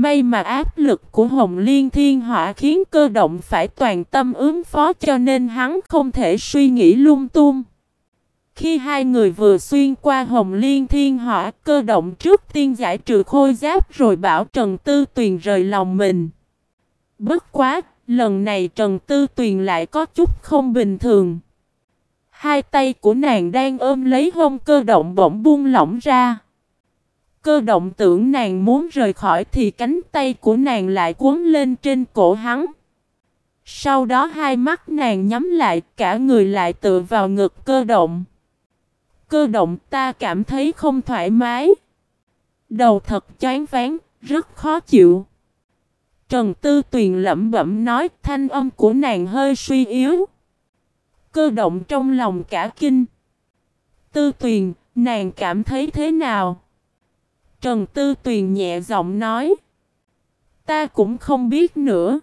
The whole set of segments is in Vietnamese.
May mà áp lực của Hồng Liên Thiên Hỏa khiến cơ động phải toàn tâm ứng phó cho nên hắn không thể suy nghĩ lung tung. Khi hai người vừa xuyên qua Hồng Liên Thiên Hỏa, cơ động trước tiên giải trừ khôi giáp rồi bảo Trần Tư Tuyền rời lòng mình. Bất quá, lần này Trần Tư Tuyền lại có chút không bình thường. Hai tay của nàng đang ôm lấy hông cơ động bỗng buông lỏng ra. Cơ động tưởng nàng muốn rời khỏi thì cánh tay của nàng lại cuốn lên trên cổ hắn. Sau đó hai mắt nàng nhắm lại cả người lại tựa vào ngực cơ động. Cơ động ta cảm thấy không thoải mái. Đầu thật chán ván, rất khó chịu. Trần Tư Tuyền lẩm bẩm nói thanh âm của nàng hơi suy yếu. Cơ động trong lòng cả kinh. Tư Tuyền, nàng cảm thấy thế nào? Trần Tư Tuyền nhẹ giọng nói. Ta cũng không biết nữa.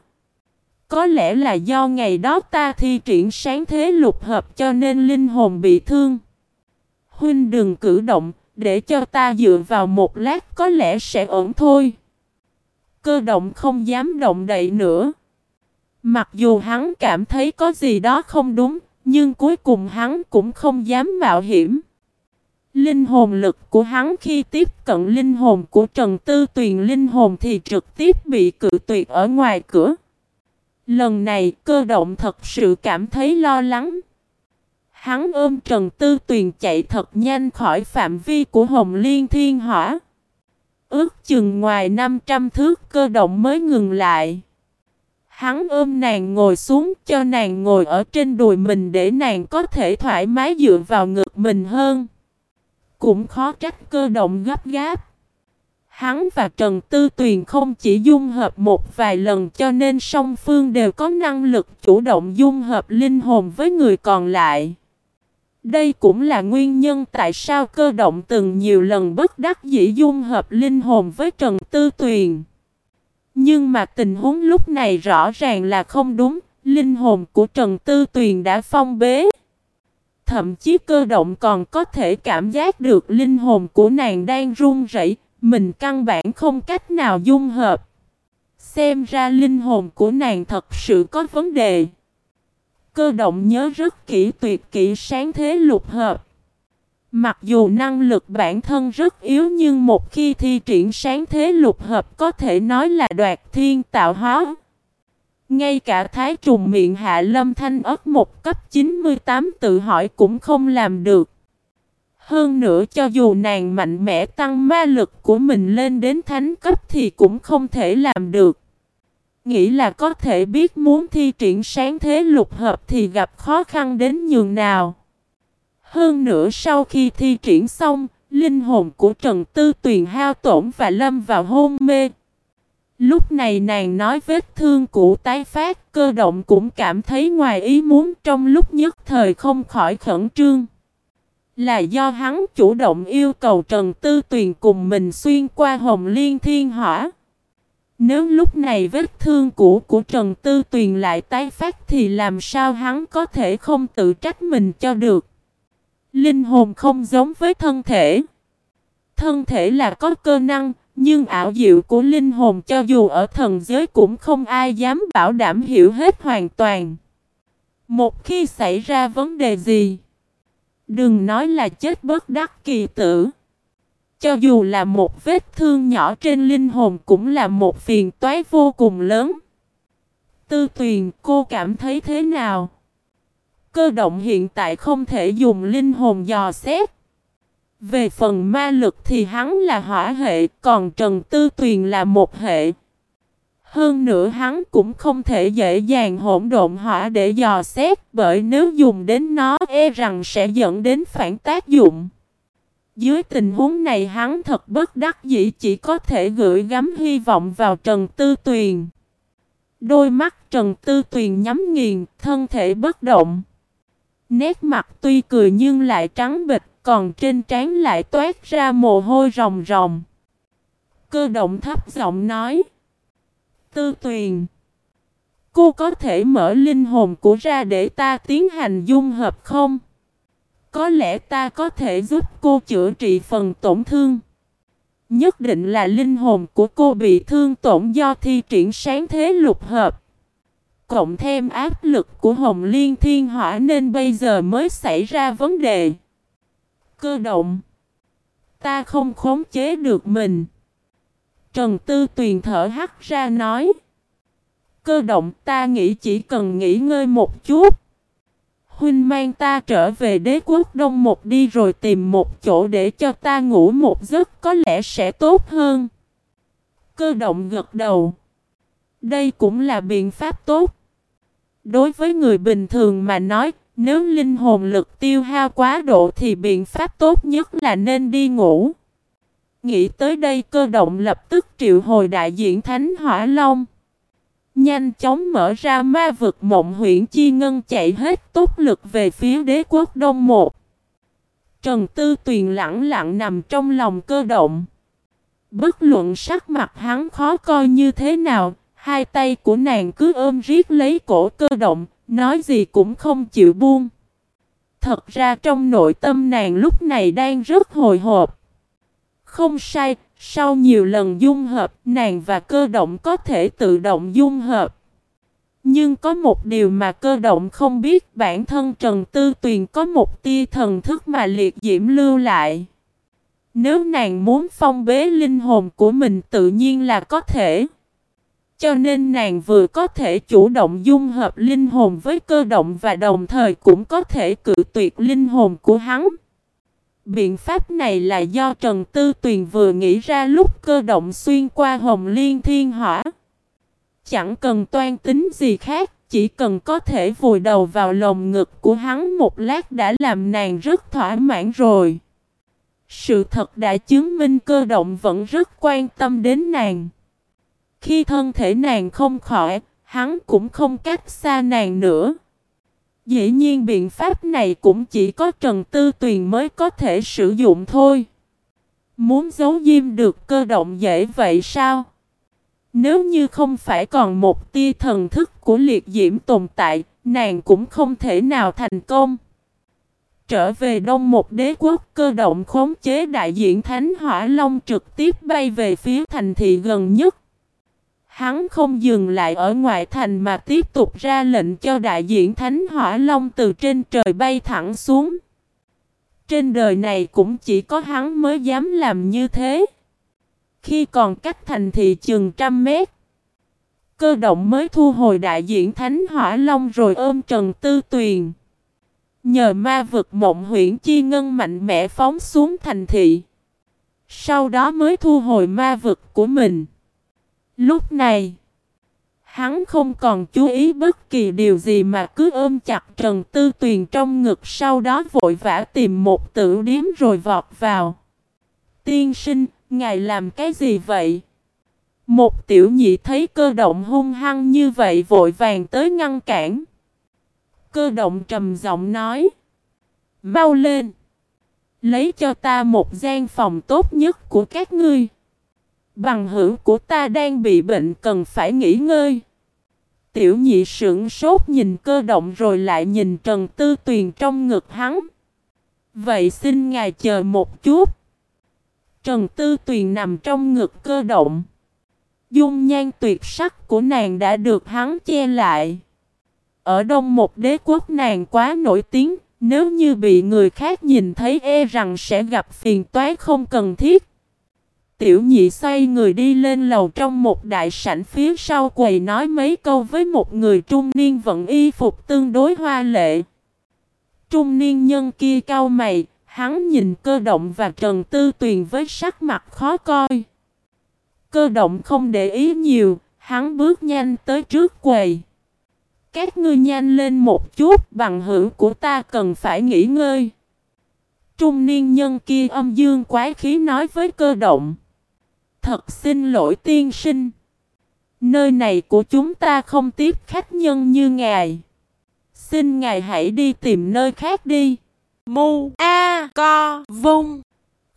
Có lẽ là do ngày đó ta thi triển sáng thế lục hợp cho nên linh hồn bị thương. Huynh đừng cử động, để cho ta dựa vào một lát có lẽ sẽ ổn thôi. Cơ động không dám động đậy nữa. Mặc dù hắn cảm thấy có gì đó không đúng, nhưng cuối cùng hắn cũng không dám mạo hiểm. Linh hồn lực của hắn khi tiếp cận linh hồn của Trần Tư Tuyền, linh hồn thì trực tiếp bị cự tuyệt ở ngoài cửa. Lần này, cơ động thật sự cảm thấy lo lắng. Hắn ôm Trần Tư Tuyền chạy thật nhanh khỏi phạm vi của Hồng Liên Thiên Hỏa. Ước chừng ngoài 500 thước, cơ động mới ngừng lại. Hắn ôm nàng ngồi xuống, cho nàng ngồi ở trên đùi mình để nàng có thể thoải mái dựa vào ngực mình hơn. Cũng khó trách cơ động gấp gáp. Hắn và Trần Tư Tuyền không chỉ dung hợp một vài lần cho nên song phương đều có năng lực chủ động dung hợp linh hồn với người còn lại. Đây cũng là nguyên nhân tại sao cơ động từng nhiều lần bất đắc dĩ dung hợp linh hồn với Trần Tư Tuyền. Nhưng mà tình huống lúc này rõ ràng là không đúng, linh hồn của Trần Tư Tuyền đã phong bế. Thậm chí cơ động còn có thể cảm giác được linh hồn của nàng đang run rẩy, mình căn bản không cách nào dung hợp. Xem ra linh hồn của nàng thật sự có vấn đề. Cơ động nhớ rất kỹ tuyệt kỹ sáng thế lục hợp. Mặc dù năng lực bản thân rất yếu nhưng một khi thi triển sáng thế lục hợp có thể nói là đoạt thiên tạo hóa. Ngay cả thái trùng miệng hạ lâm thanh ớt một cấp 98 tự hỏi cũng không làm được. Hơn nữa cho dù nàng mạnh mẽ tăng ma lực của mình lên đến thánh cấp thì cũng không thể làm được. Nghĩ là có thể biết muốn thi triển sáng thế lục hợp thì gặp khó khăn đến nhường nào. Hơn nữa sau khi thi triển xong, linh hồn của Trần Tư Tuyền hao tổn và lâm vào hôn mê. Lúc này nàng nói vết thương cũ tái phát, cơ động cũng cảm thấy ngoài ý muốn trong lúc nhất thời không khỏi khẩn trương. Là do hắn chủ động yêu cầu Trần Tư Tuyền cùng mình xuyên qua Hồng Liên Thiên Hỏa. Nếu lúc này vết thương cũ của Trần Tư Tuyền lại tái phát thì làm sao hắn có thể không tự trách mình cho được. Linh hồn không giống với thân thể. Thân thể là có cơ năng, nhưng ảo diệu của linh hồn cho dù ở thần giới cũng không ai dám bảo đảm hiểu hết hoàn toàn. Một khi xảy ra vấn đề gì, đừng nói là chết bất đắc kỳ tử. Cho dù là một vết thương nhỏ trên linh hồn cũng là một phiền toái vô cùng lớn. Tư tuyền cô cảm thấy thế nào? Cơ động hiện tại không thể dùng linh hồn dò xét. Về phần ma lực thì hắn là hỏa hệ, còn Trần Tư Tuyền là một hệ. Hơn nữa hắn cũng không thể dễ dàng hỗn độn hỏa để dò xét, bởi nếu dùng đến nó e rằng sẽ dẫn đến phản tác dụng. Dưới tình huống này hắn thật bất đắc dĩ chỉ có thể gửi gắm hy vọng vào Trần Tư Tuyền. Đôi mắt Trần Tư Tuyền nhắm nghiền, thân thể bất động. Nét mặt tuy cười nhưng lại trắng bịch, còn trên trán lại toát ra mồ hôi ròng ròng. Cơ động thấp giọng nói. Tư Tuyền. Cô có thể mở linh hồn của ra để ta tiến hành dung hợp không? Có lẽ ta có thể giúp cô chữa trị phần tổn thương. Nhất định là linh hồn của cô bị thương tổn do thi triển sáng thế lục hợp. Cộng thêm áp lực của Hồng Liên Thiên Hỏa nên bây giờ mới xảy ra vấn đề. Cơ động. Ta không khống chế được mình. Trần Tư Tuyền thở hắt ra nói. Cơ động ta nghĩ chỉ cần nghỉ ngơi một chút. Huynh mang ta trở về đế quốc đông một đi rồi tìm một chỗ để cho ta ngủ một giấc có lẽ sẽ tốt hơn. Cơ động gật đầu. Đây cũng là biện pháp tốt. Đối với người bình thường mà nói, nếu linh hồn lực tiêu hao quá độ thì biện pháp tốt nhất là nên đi ngủ. Nghĩ tới đây cơ động lập tức triệu hồi đại diện Thánh Hỏa Long. Nhanh chóng mở ra ma vực mộng huyện chi ngân chạy hết tốt lực về phía đế quốc đông một. Trần Tư Tuyền lặng lặng nằm trong lòng cơ động. Bất luận sắc mặt hắn khó coi như thế nào, hai tay của nàng cứ ôm riết lấy cổ cơ động, nói gì cũng không chịu buông. Thật ra trong nội tâm nàng lúc này đang rất hồi hộp. Không sai, sau nhiều lần dung hợp, nàng và cơ động có thể tự động dung hợp. Nhưng có một điều mà cơ động không biết bản thân Trần Tư Tuyền có một tia thần thức mà liệt diễm lưu lại. Nếu nàng muốn phong bế linh hồn của mình tự nhiên là có thể. Cho nên nàng vừa có thể chủ động dung hợp linh hồn với cơ động và đồng thời cũng có thể cự tuyệt linh hồn của hắn. Biện pháp này là do Trần Tư Tuyền vừa nghĩ ra lúc cơ động xuyên qua Hồng Liên Thiên Hỏa. Chẳng cần toan tính gì khác, chỉ cần có thể vùi đầu vào lồng ngực của hắn một lát đã làm nàng rất thỏa mãn rồi. Sự thật đã chứng minh cơ động vẫn rất quan tâm đến nàng. Khi thân thể nàng không khỏi, hắn cũng không cách xa nàng nữa. Dĩ nhiên biện pháp này cũng chỉ có Trần Tư Tuyền mới có thể sử dụng thôi. Muốn giấu diêm được cơ động dễ vậy sao? Nếu như không phải còn một tia thần thức của liệt diễm tồn tại, nàng cũng không thể nào thành công. Trở về đông một đế quốc cơ động khống chế đại diện Thánh Hỏa Long trực tiếp bay về phía thành thị gần nhất. Hắn không dừng lại ở ngoại thành mà tiếp tục ra lệnh cho đại diện Thánh Hỏa Long từ trên trời bay thẳng xuống. Trên đời này cũng chỉ có hắn mới dám làm như thế. Khi còn cách thành thị chừng trăm mét, cơ động mới thu hồi đại diện Thánh Hỏa Long rồi ôm Trần Tư Tuyền. Nhờ ma vực mộng huyễn chi ngân mạnh mẽ phóng xuống thành thị. Sau đó mới thu hồi ma vực của mình. Lúc này, hắn không còn chú ý bất kỳ điều gì mà cứ ôm chặt Trần Tư Tuyền trong ngực sau đó vội vã tìm một tử điếm rồi vọt vào. Tiên sinh, ngài làm cái gì vậy? Một tiểu nhị thấy cơ động hung hăng như vậy vội vàng tới ngăn cản. Cơ động trầm giọng nói. Mau lên! Lấy cho ta một gian phòng tốt nhất của các ngươi. Bằng hữu của ta đang bị bệnh cần phải nghỉ ngơi. Tiểu nhị sững sốt nhìn cơ động rồi lại nhìn Trần Tư Tuyền trong ngực hắn. Vậy xin ngài chờ một chút. Trần Tư Tuyền nằm trong ngực cơ động. Dung nhan tuyệt sắc của nàng đã được hắn che lại. Ở đông một đế quốc nàng quá nổi tiếng, nếu như bị người khác nhìn thấy e rằng sẽ gặp phiền toái không cần thiết. Tiểu nhị xoay người đi lên lầu trong một đại sảnh phía sau quầy nói mấy câu với một người trung niên vận y phục tương đối hoa lệ. Trung niên nhân kia cau mày, hắn nhìn cơ động và Trần Tư Tuyền với sắc mặt khó coi. Cơ động không để ý nhiều, hắn bước nhanh tới trước quầy. Các ngươi nhanh lên một chút, bằng hữu của ta cần phải nghỉ ngơi. Trung niên nhân kia âm dương quái khí nói với cơ động. Thật xin lỗi tiên sinh. Nơi này của chúng ta không tiếp khách nhân như ngài. Xin ngài hãy đi tìm nơi khác đi. Mu A Co Vung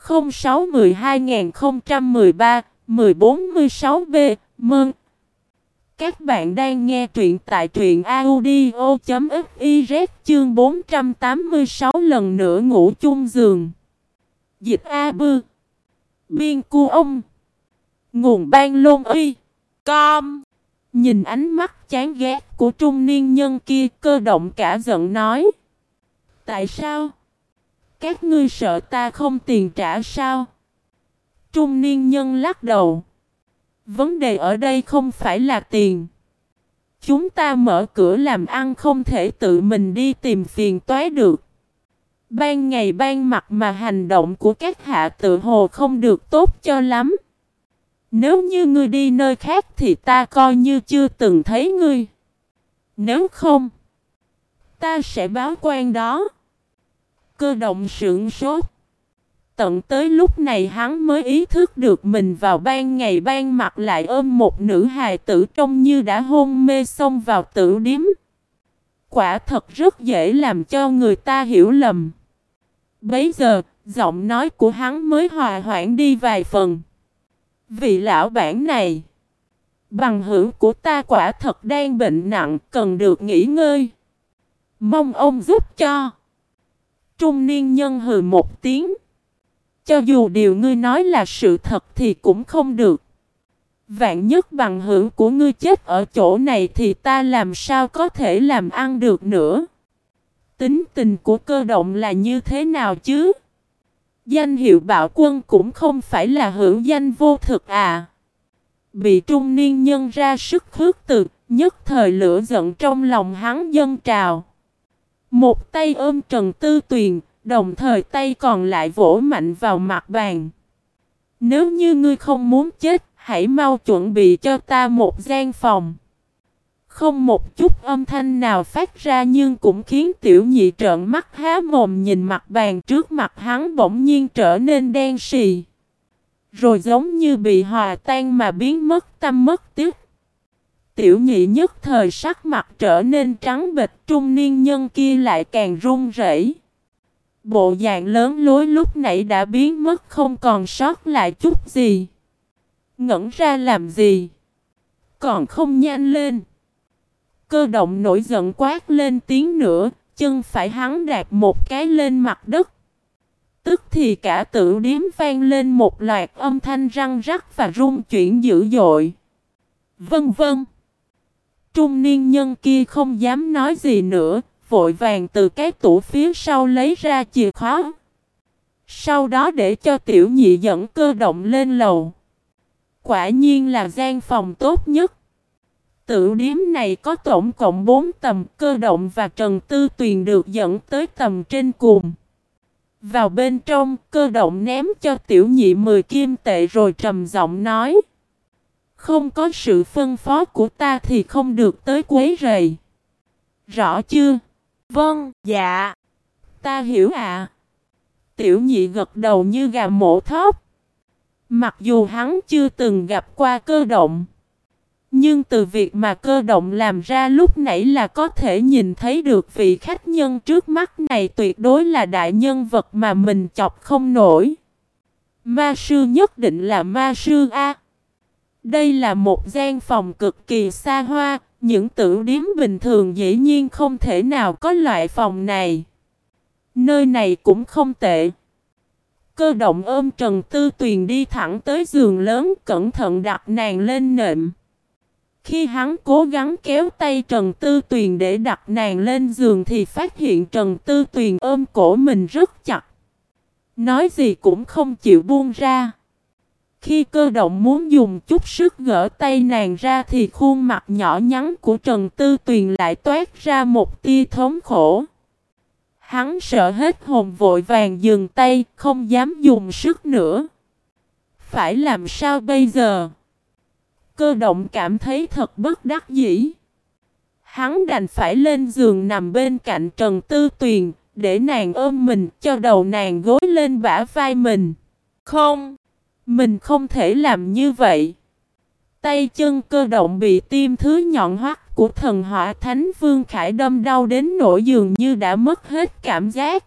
0612-013-1416B Mừng! Các bạn đang nghe truyện tại truyện audio.fiz chương 486 lần nữa ngủ chung giường. Dịch A Bư Biên cu ông. Nguồn ban lôn uy. Com. Nhìn ánh mắt chán ghét của trung niên nhân kia cơ động cả giận nói. Tại sao? Các ngươi sợ ta không tiền trả sao? Trung niên nhân lắc đầu. Vấn đề ở đây không phải là tiền. Chúng ta mở cửa làm ăn không thể tự mình đi tìm phiền toái được. Ban ngày ban mặt mà hành động của các hạ tự hồ không được tốt cho lắm. Nếu như ngươi đi nơi khác thì ta coi như chưa từng thấy ngươi. Nếu không, ta sẽ báo quan đó. Cơ động sưởng sốt. Tận tới lúc này hắn mới ý thức được mình vào ban ngày ban mặt lại ôm một nữ hài tử trông như đã hôn mê xông vào tử điếm. Quả thật rất dễ làm cho người ta hiểu lầm. Bấy giờ, giọng nói của hắn mới hòa hoãn đi vài phần. Vị lão bản này, bằng hữu của ta quả thật đang bệnh nặng, cần được nghỉ ngơi. Mong ông giúp cho. Trung niên nhân hừ một tiếng. Cho dù điều ngươi nói là sự thật thì cũng không được. Vạn nhất bằng hữu của ngươi chết ở chỗ này thì ta làm sao có thể làm ăn được nữa. Tính tình của cơ động là như thế nào chứ? Danh hiệu bạo quân cũng không phải là hữu danh vô thực à. Bị trung niên nhân ra sức khước từ, nhất thời lửa giận trong lòng hắn dân trào. Một tay ôm Trần Tư Tuyền, đồng thời tay còn lại vỗ mạnh vào mặt bàn. Nếu như ngươi không muốn chết, hãy mau chuẩn bị cho ta một gian phòng. Không một chút âm thanh nào phát ra nhưng cũng khiến tiểu nhị trợn mắt há mồm nhìn mặt bàn trước mặt hắn bỗng nhiên trở nên đen sì Rồi giống như bị hòa tan mà biến mất, tâm mất tiếc. Tiểu nhị nhất thời sắc mặt trở nên trắng bệch, trung niên nhân kia lại càng run rẩy. Bộ dạng lớn lối lúc nãy đã biến mất, không còn sót lại chút gì. Ngẩn ra làm gì? Còn không nhanh lên. Cơ động nổi giận quát lên tiếng nữa, chân phải hắn đạp một cái lên mặt đất. Tức thì cả tử điếm vang lên một loạt âm thanh răng rắc và rung chuyển dữ dội. Vân vân. Trung niên nhân kia không dám nói gì nữa, vội vàng từ cái tủ phía sau lấy ra chìa khóa. Sau đó để cho tiểu nhị dẫn cơ động lên lầu. Quả nhiên là gian phòng tốt nhất. Tự điếm này có tổng cộng 4 tầm cơ động và Trần Tư Tuyền được dẫn tới tầm trên cùng. Vào bên trong, cơ động ném cho tiểu nhị 10 kim tệ rồi trầm giọng nói. Không có sự phân phó của ta thì không được tới quấy rầy. Rõ chưa? Vâng, dạ. Ta hiểu ạ. Tiểu nhị gật đầu như gà mổ thóp Mặc dù hắn chưa từng gặp qua cơ động. Nhưng từ việc mà cơ động làm ra lúc nãy là có thể nhìn thấy được vị khách nhân trước mắt này tuyệt đối là đại nhân vật mà mình chọc không nổi. Ma sư nhất định là ma sư A. Đây là một gian phòng cực kỳ xa hoa, những tử điếm bình thường dĩ nhiên không thể nào có loại phòng này. Nơi này cũng không tệ. Cơ động ôm Trần Tư Tuyền đi thẳng tới giường lớn cẩn thận đặt nàng lên nệm. Khi hắn cố gắng kéo tay Trần Tư Tuyền để đặt nàng lên giường thì phát hiện Trần Tư Tuyền ôm cổ mình rất chặt. Nói gì cũng không chịu buông ra. Khi cơ động muốn dùng chút sức gỡ tay nàng ra thì khuôn mặt nhỏ nhắn của Trần Tư Tuyền lại toát ra một tia thống khổ. Hắn sợ hết hồn vội vàng dừng tay, không dám dùng sức nữa. Phải làm sao bây giờ? Cơ động cảm thấy thật bất đắc dĩ. Hắn đành phải lên giường nằm bên cạnh Trần Tư Tuyền, để nàng ôm mình cho đầu nàng gối lên bả vai mình. Không, mình không thể làm như vậy. Tay chân cơ động bị tim thứ nhọn hoắt của thần hỏa thánh vương khải đâm đau đến nỗi dường như đã mất hết cảm giác.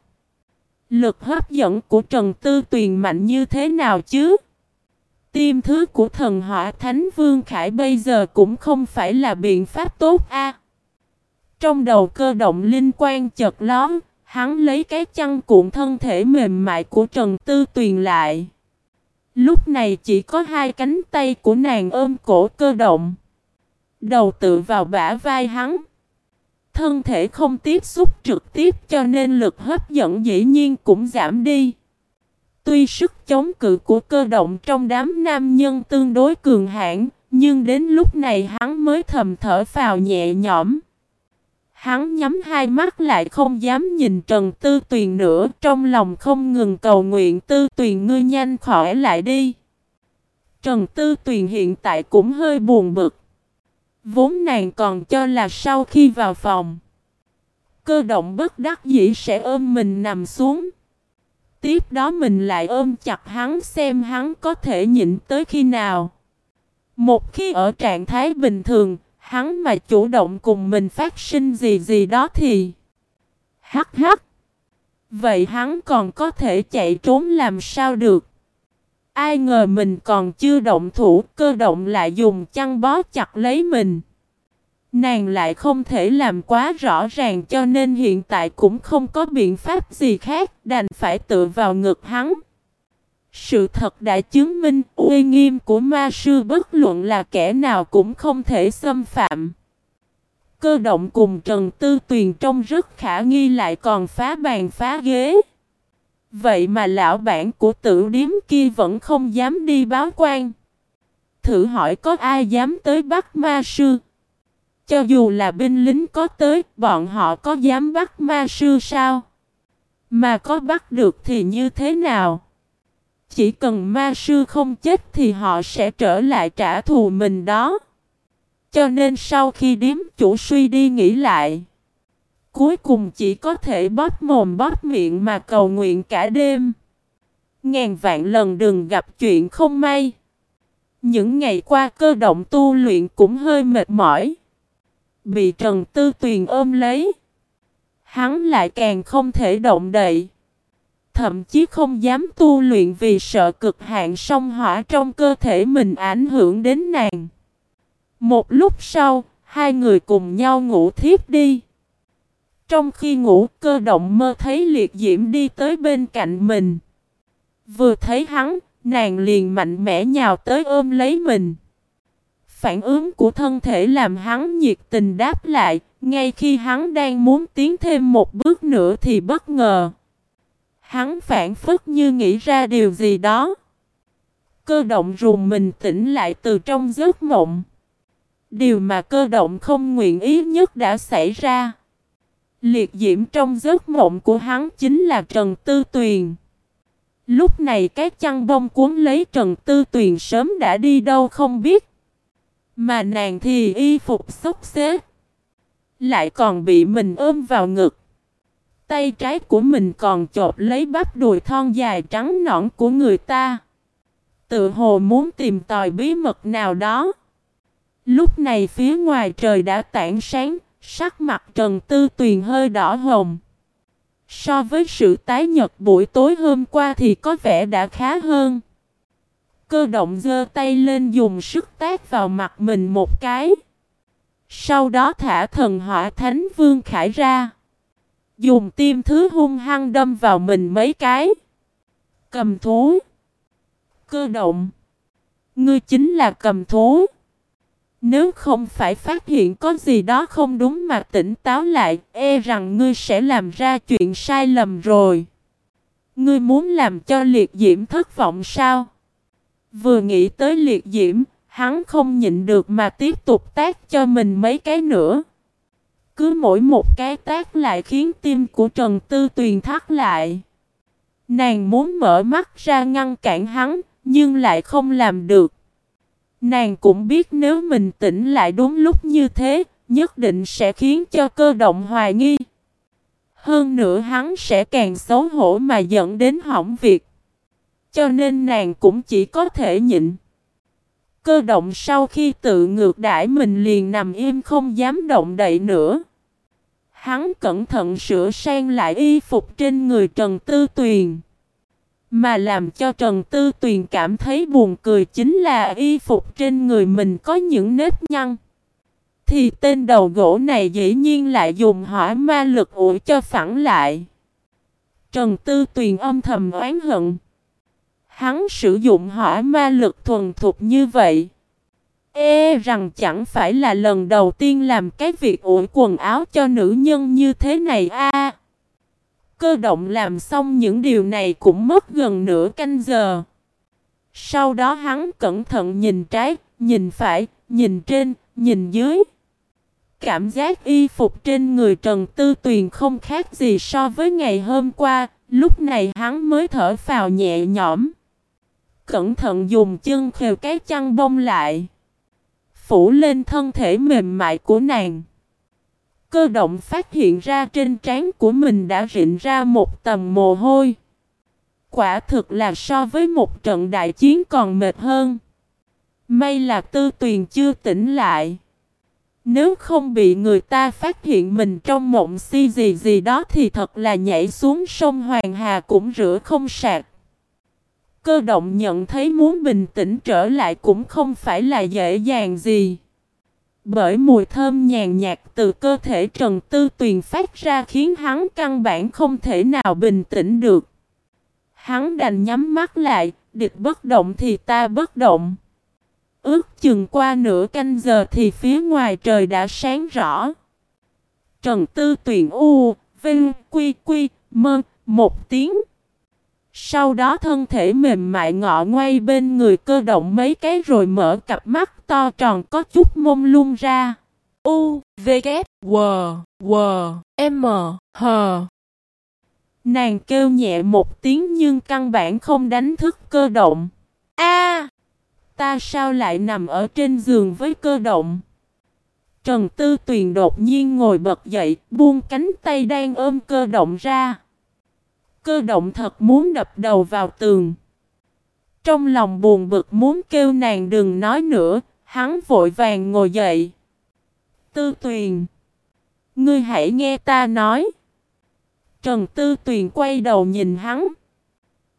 Lực hấp dẫn của Trần Tư Tuyền mạnh như thế nào chứ? Tiêm thứ của thần hỏa thánh vương khải bây giờ cũng không phải là biện pháp tốt a. Trong đầu cơ động linh quan chợt lón, hắn lấy cái chăn cuộn thân thể mềm mại của Trần Tư Tuyền lại. Lúc này chỉ có hai cánh tay của nàng ôm cổ cơ động. Đầu tự vào bả vai hắn. Thân thể không tiếp xúc trực tiếp cho nên lực hấp dẫn dĩ nhiên cũng giảm đi. Tuy sức chống cự của cơ động trong đám nam nhân tương đối cường hãn, nhưng đến lúc này hắn mới thầm thở phào nhẹ nhõm. Hắn nhắm hai mắt lại không dám nhìn Trần Tư Tuyền nữa, trong lòng không ngừng cầu nguyện Tư Tuyền ngươi nhanh khỏi lại đi. Trần Tư Tuyền hiện tại cũng hơi buồn bực. Vốn nàng còn cho là sau khi vào phòng, cơ động bất đắc dĩ sẽ ôm mình nằm xuống. Tiếp đó mình lại ôm chặt hắn xem hắn có thể nhịn tới khi nào. Một khi ở trạng thái bình thường, hắn mà chủ động cùng mình phát sinh gì gì đó thì... Hắc hắc! Vậy hắn còn có thể chạy trốn làm sao được? Ai ngờ mình còn chưa động thủ, cơ động lại dùng chăn bó chặt lấy mình. Nàng lại không thể làm quá rõ ràng cho nên hiện tại cũng không có biện pháp gì khác, đành phải tựa vào ngực hắn. Sự thật đã chứng minh uy nghiêm của ma sư bất luận là kẻ nào cũng không thể xâm phạm. Cơ động cùng Trần Tư Tuyền trông rất khả nghi lại còn phá bàn phá ghế. Vậy mà lão bản của tử điếm kia vẫn không dám đi báo quan. Thử hỏi có ai dám tới bắt ma sư? Cho dù là binh lính có tới, bọn họ có dám bắt ma sư sao? Mà có bắt được thì như thế nào? Chỉ cần ma sư không chết thì họ sẽ trở lại trả thù mình đó. Cho nên sau khi điếm chủ suy đi nghĩ lại. Cuối cùng chỉ có thể bóp mồm bóp miệng mà cầu nguyện cả đêm. Ngàn vạn lần đừng gặp chuyện không may. Những ngày qua cơ động tu luyện cũng hơi mệt mỏi. Bị Trần Tư Tuyền ôm lấy. Hắn lại càng không thể động đậy. Thậm chí không dám tu luyện vì sợ cực hạn sông hỏa trong cơ thể mình ảnh hưởng đến nàng. Một lúc sau, hai người cùng nhau ngủ thiếp đi. Trong khi ngủ cơ động mơ thấy liệt diễm đi tới bên cạnh mình. Vừa thấy hắn, nàng liền mạnh mẽ nhào tới ôm lấy mình. Phản ứng của thân thể làm hắn nhiệt tình đáp lại, ngay khi hắn đang muốn tiến thêm một bước nữa thì bất ngờ. Hắn phản phất như nghĩ ra điều gì đó. Cơ động rùng mình tỉnh lại từ trong giấc mộng. Điều mà cơ động không nguyện ý nhất đã xảy ra. Liệt diễm trong giấc mộng của hắn chính là Trần Tư Tuyền. Lúc này cái chăn bông cuốn lấy Trần Tư Tuyền sớm đã đi đâu không biết. Mà nàng thì y phục xốc xếp. Lại còn bị mình ôm vào ngực. Tay trái của mình còn chộp lấy bắp đùi thon dài trắng nõn của người ta. Tự hồ muốn tìm tòi bí mật nào đó. Lúc này phía ngoài trời đã tảng sáng, sắc mặt Trần Tư Tuyền hơi đỏ hồng. So với sự tái nhật buổi tối hôm qua thì có vẻ đã khá hơn. Cơ động giơ tay lên dùng sức tát vào mặt mình một cái. Sau đó thả thần hỏa thánh vương khải ra. Dùng tim thứ hung hăng đâm vào mình mấy cái. Cầm thú. Cơ động. Ngươi chính là cầm thú. Nếu không phải phát hiện có gì đó không đúng mà tỉnh táo lại, e rằng ngươi sẽ làm ra chuyện sai lầm rồi. Ngươi muốn làm cho liệt diễm thất vọng sao? Vừa nghĩ tới liệt diễm, hắn không nhịn được mà tiếp tục tác cho mình mấy cái nữa. Cứ mỗi một cái tác lại khiến tim của Trần Tư Tuyền thắt lại. Nàng muốn mở mắt ra ngăn cản hắn, nhưng lại không làm được. Nàng cũng biết nếu mình tỉnh lại đúng lúc như thế, nhất định sẽ khiến cho cơ động hoài nghi. Hơn nữa hắn sẽ càng xấu hổ mà dẫn đến hỏng việc. Cho nên nàng cũng chỉ có thể nhịn. Cơ động sau khi tự ngược đãi mình liền nằm im không dám động đậy nữa. Hắn cẩn thận sửa sang lại y phục trên người Trần Tư Tuyền. Mà làm cho Trần Tư Tuyền cảm thấy buồn cười chính là y phục trên người mình có những nếp nhăn. Thì tên đầu gỗ này dĩ nhiên lại dùng hỏa ma lực ủi cho phẳng lại. Trần Tư Tuyền âm thầm oán hận. Hắn sử dụng hỏa ma lực thuần thục như vậy. Ê rằng chẳng phải là lần đầu tiên làm cái việc ủi quần áo cho nữ nhân như thế này a. Cơ động làm xong những điều này cũng mất gần nửa canh giờ. Sau đó hắn cẩn thận nhìn trái, nhìn phải, nhìn trên, nhìn dưới. Cảm giác y phục trên người Trần Tư Tuyền không khác gì so với ngày hôm qua, lúc này hắn mới thở phào nhẹ nhõm. Cẩn thận dùng chân khều cái chăn bông lại. Phủ lên thân thể mềm mại của nàng. Cơ động phát hiện ra trên trán của mình đã rịn ra một tầm mồ hôi. Quả thực là so với một trận đại chiến còn mệt hơn. May là tư tuyền chưa tỉnh lại. Nếu không bị người ta phát hiện mình trong mộng si gì gì đó thì thật là nhảy xuống sông Hoàng Hà cũng rửa không sạc. Cơ động nhận thấy muốn bình tĩnh trở lại cũng không phải là dễ dàng gì. Bởi mùi thơm nhàn nhạt từ cơ thể Trần Tư Tuyền phát ra khiến hắn căn bản không thể nào bình tĩnh được. Hắn đành nhắm mắt lại, địch bất động thì ta bất động. Ước chừng qua nửa canh giờ thì phía ngoài trời đã sáng rõ. Trần Tư Tuyền U, Vinh, Quy, Quy, Mơ, một tiếng. Sau đó thân thể mềm mại ngọ ngoay bên người cơ động mấy cái rồi mở cặp mắt to tròn có chút mông lung ra. U, V, K, W, W, M, H. Nàng kêu nhẹ một tiếng nhưng căn bản không đánh thức cơ động. A, ta sao lại nằm ở trên giường với cơ động? Trần Tư Tuyền đột nhiên ngồi bật dậy, buông cánh tay đang ôm cơ động ra. Cơ động thật muốn đập đầu vào tường. Trong lòng buồn bực muốn kêu nàng đừng nói nữa, hắn vội vàng ngồi dậy. Tư Tuyền, ngươi hãy nghe ta nói. Trần Tư Tuyền quay đầu nhìn hắn.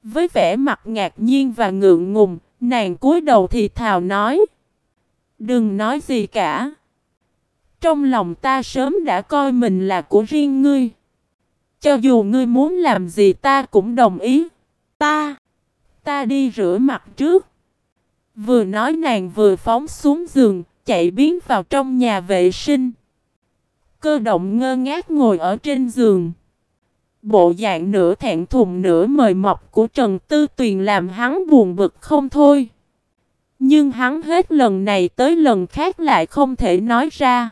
Với vẻ mặt ngạc nhiên và ngượng ngùng, nàng cúi đầu thì thào nói. Đừng nói gì cả. Trong lòng ta sớm đã coi mình là của riêng ngươi. Cho dù ngươi muốn làm gì ta cũng đồng ý. Ta, ta đi rửa mặt trước. Vừa nói nàng vừa phóng xuống giường, chạy biến vào trong nhà vệ sinh. Cơ động ngơ ngác ngồi ở trên giường. Bộ dạng nửa thẹn thùng nửa mời mọc của Trần Tư Tuyền làm hắn buồn bực không thôi. Nhưng hắn hết lần này tới lần khác lại không thể nói ra.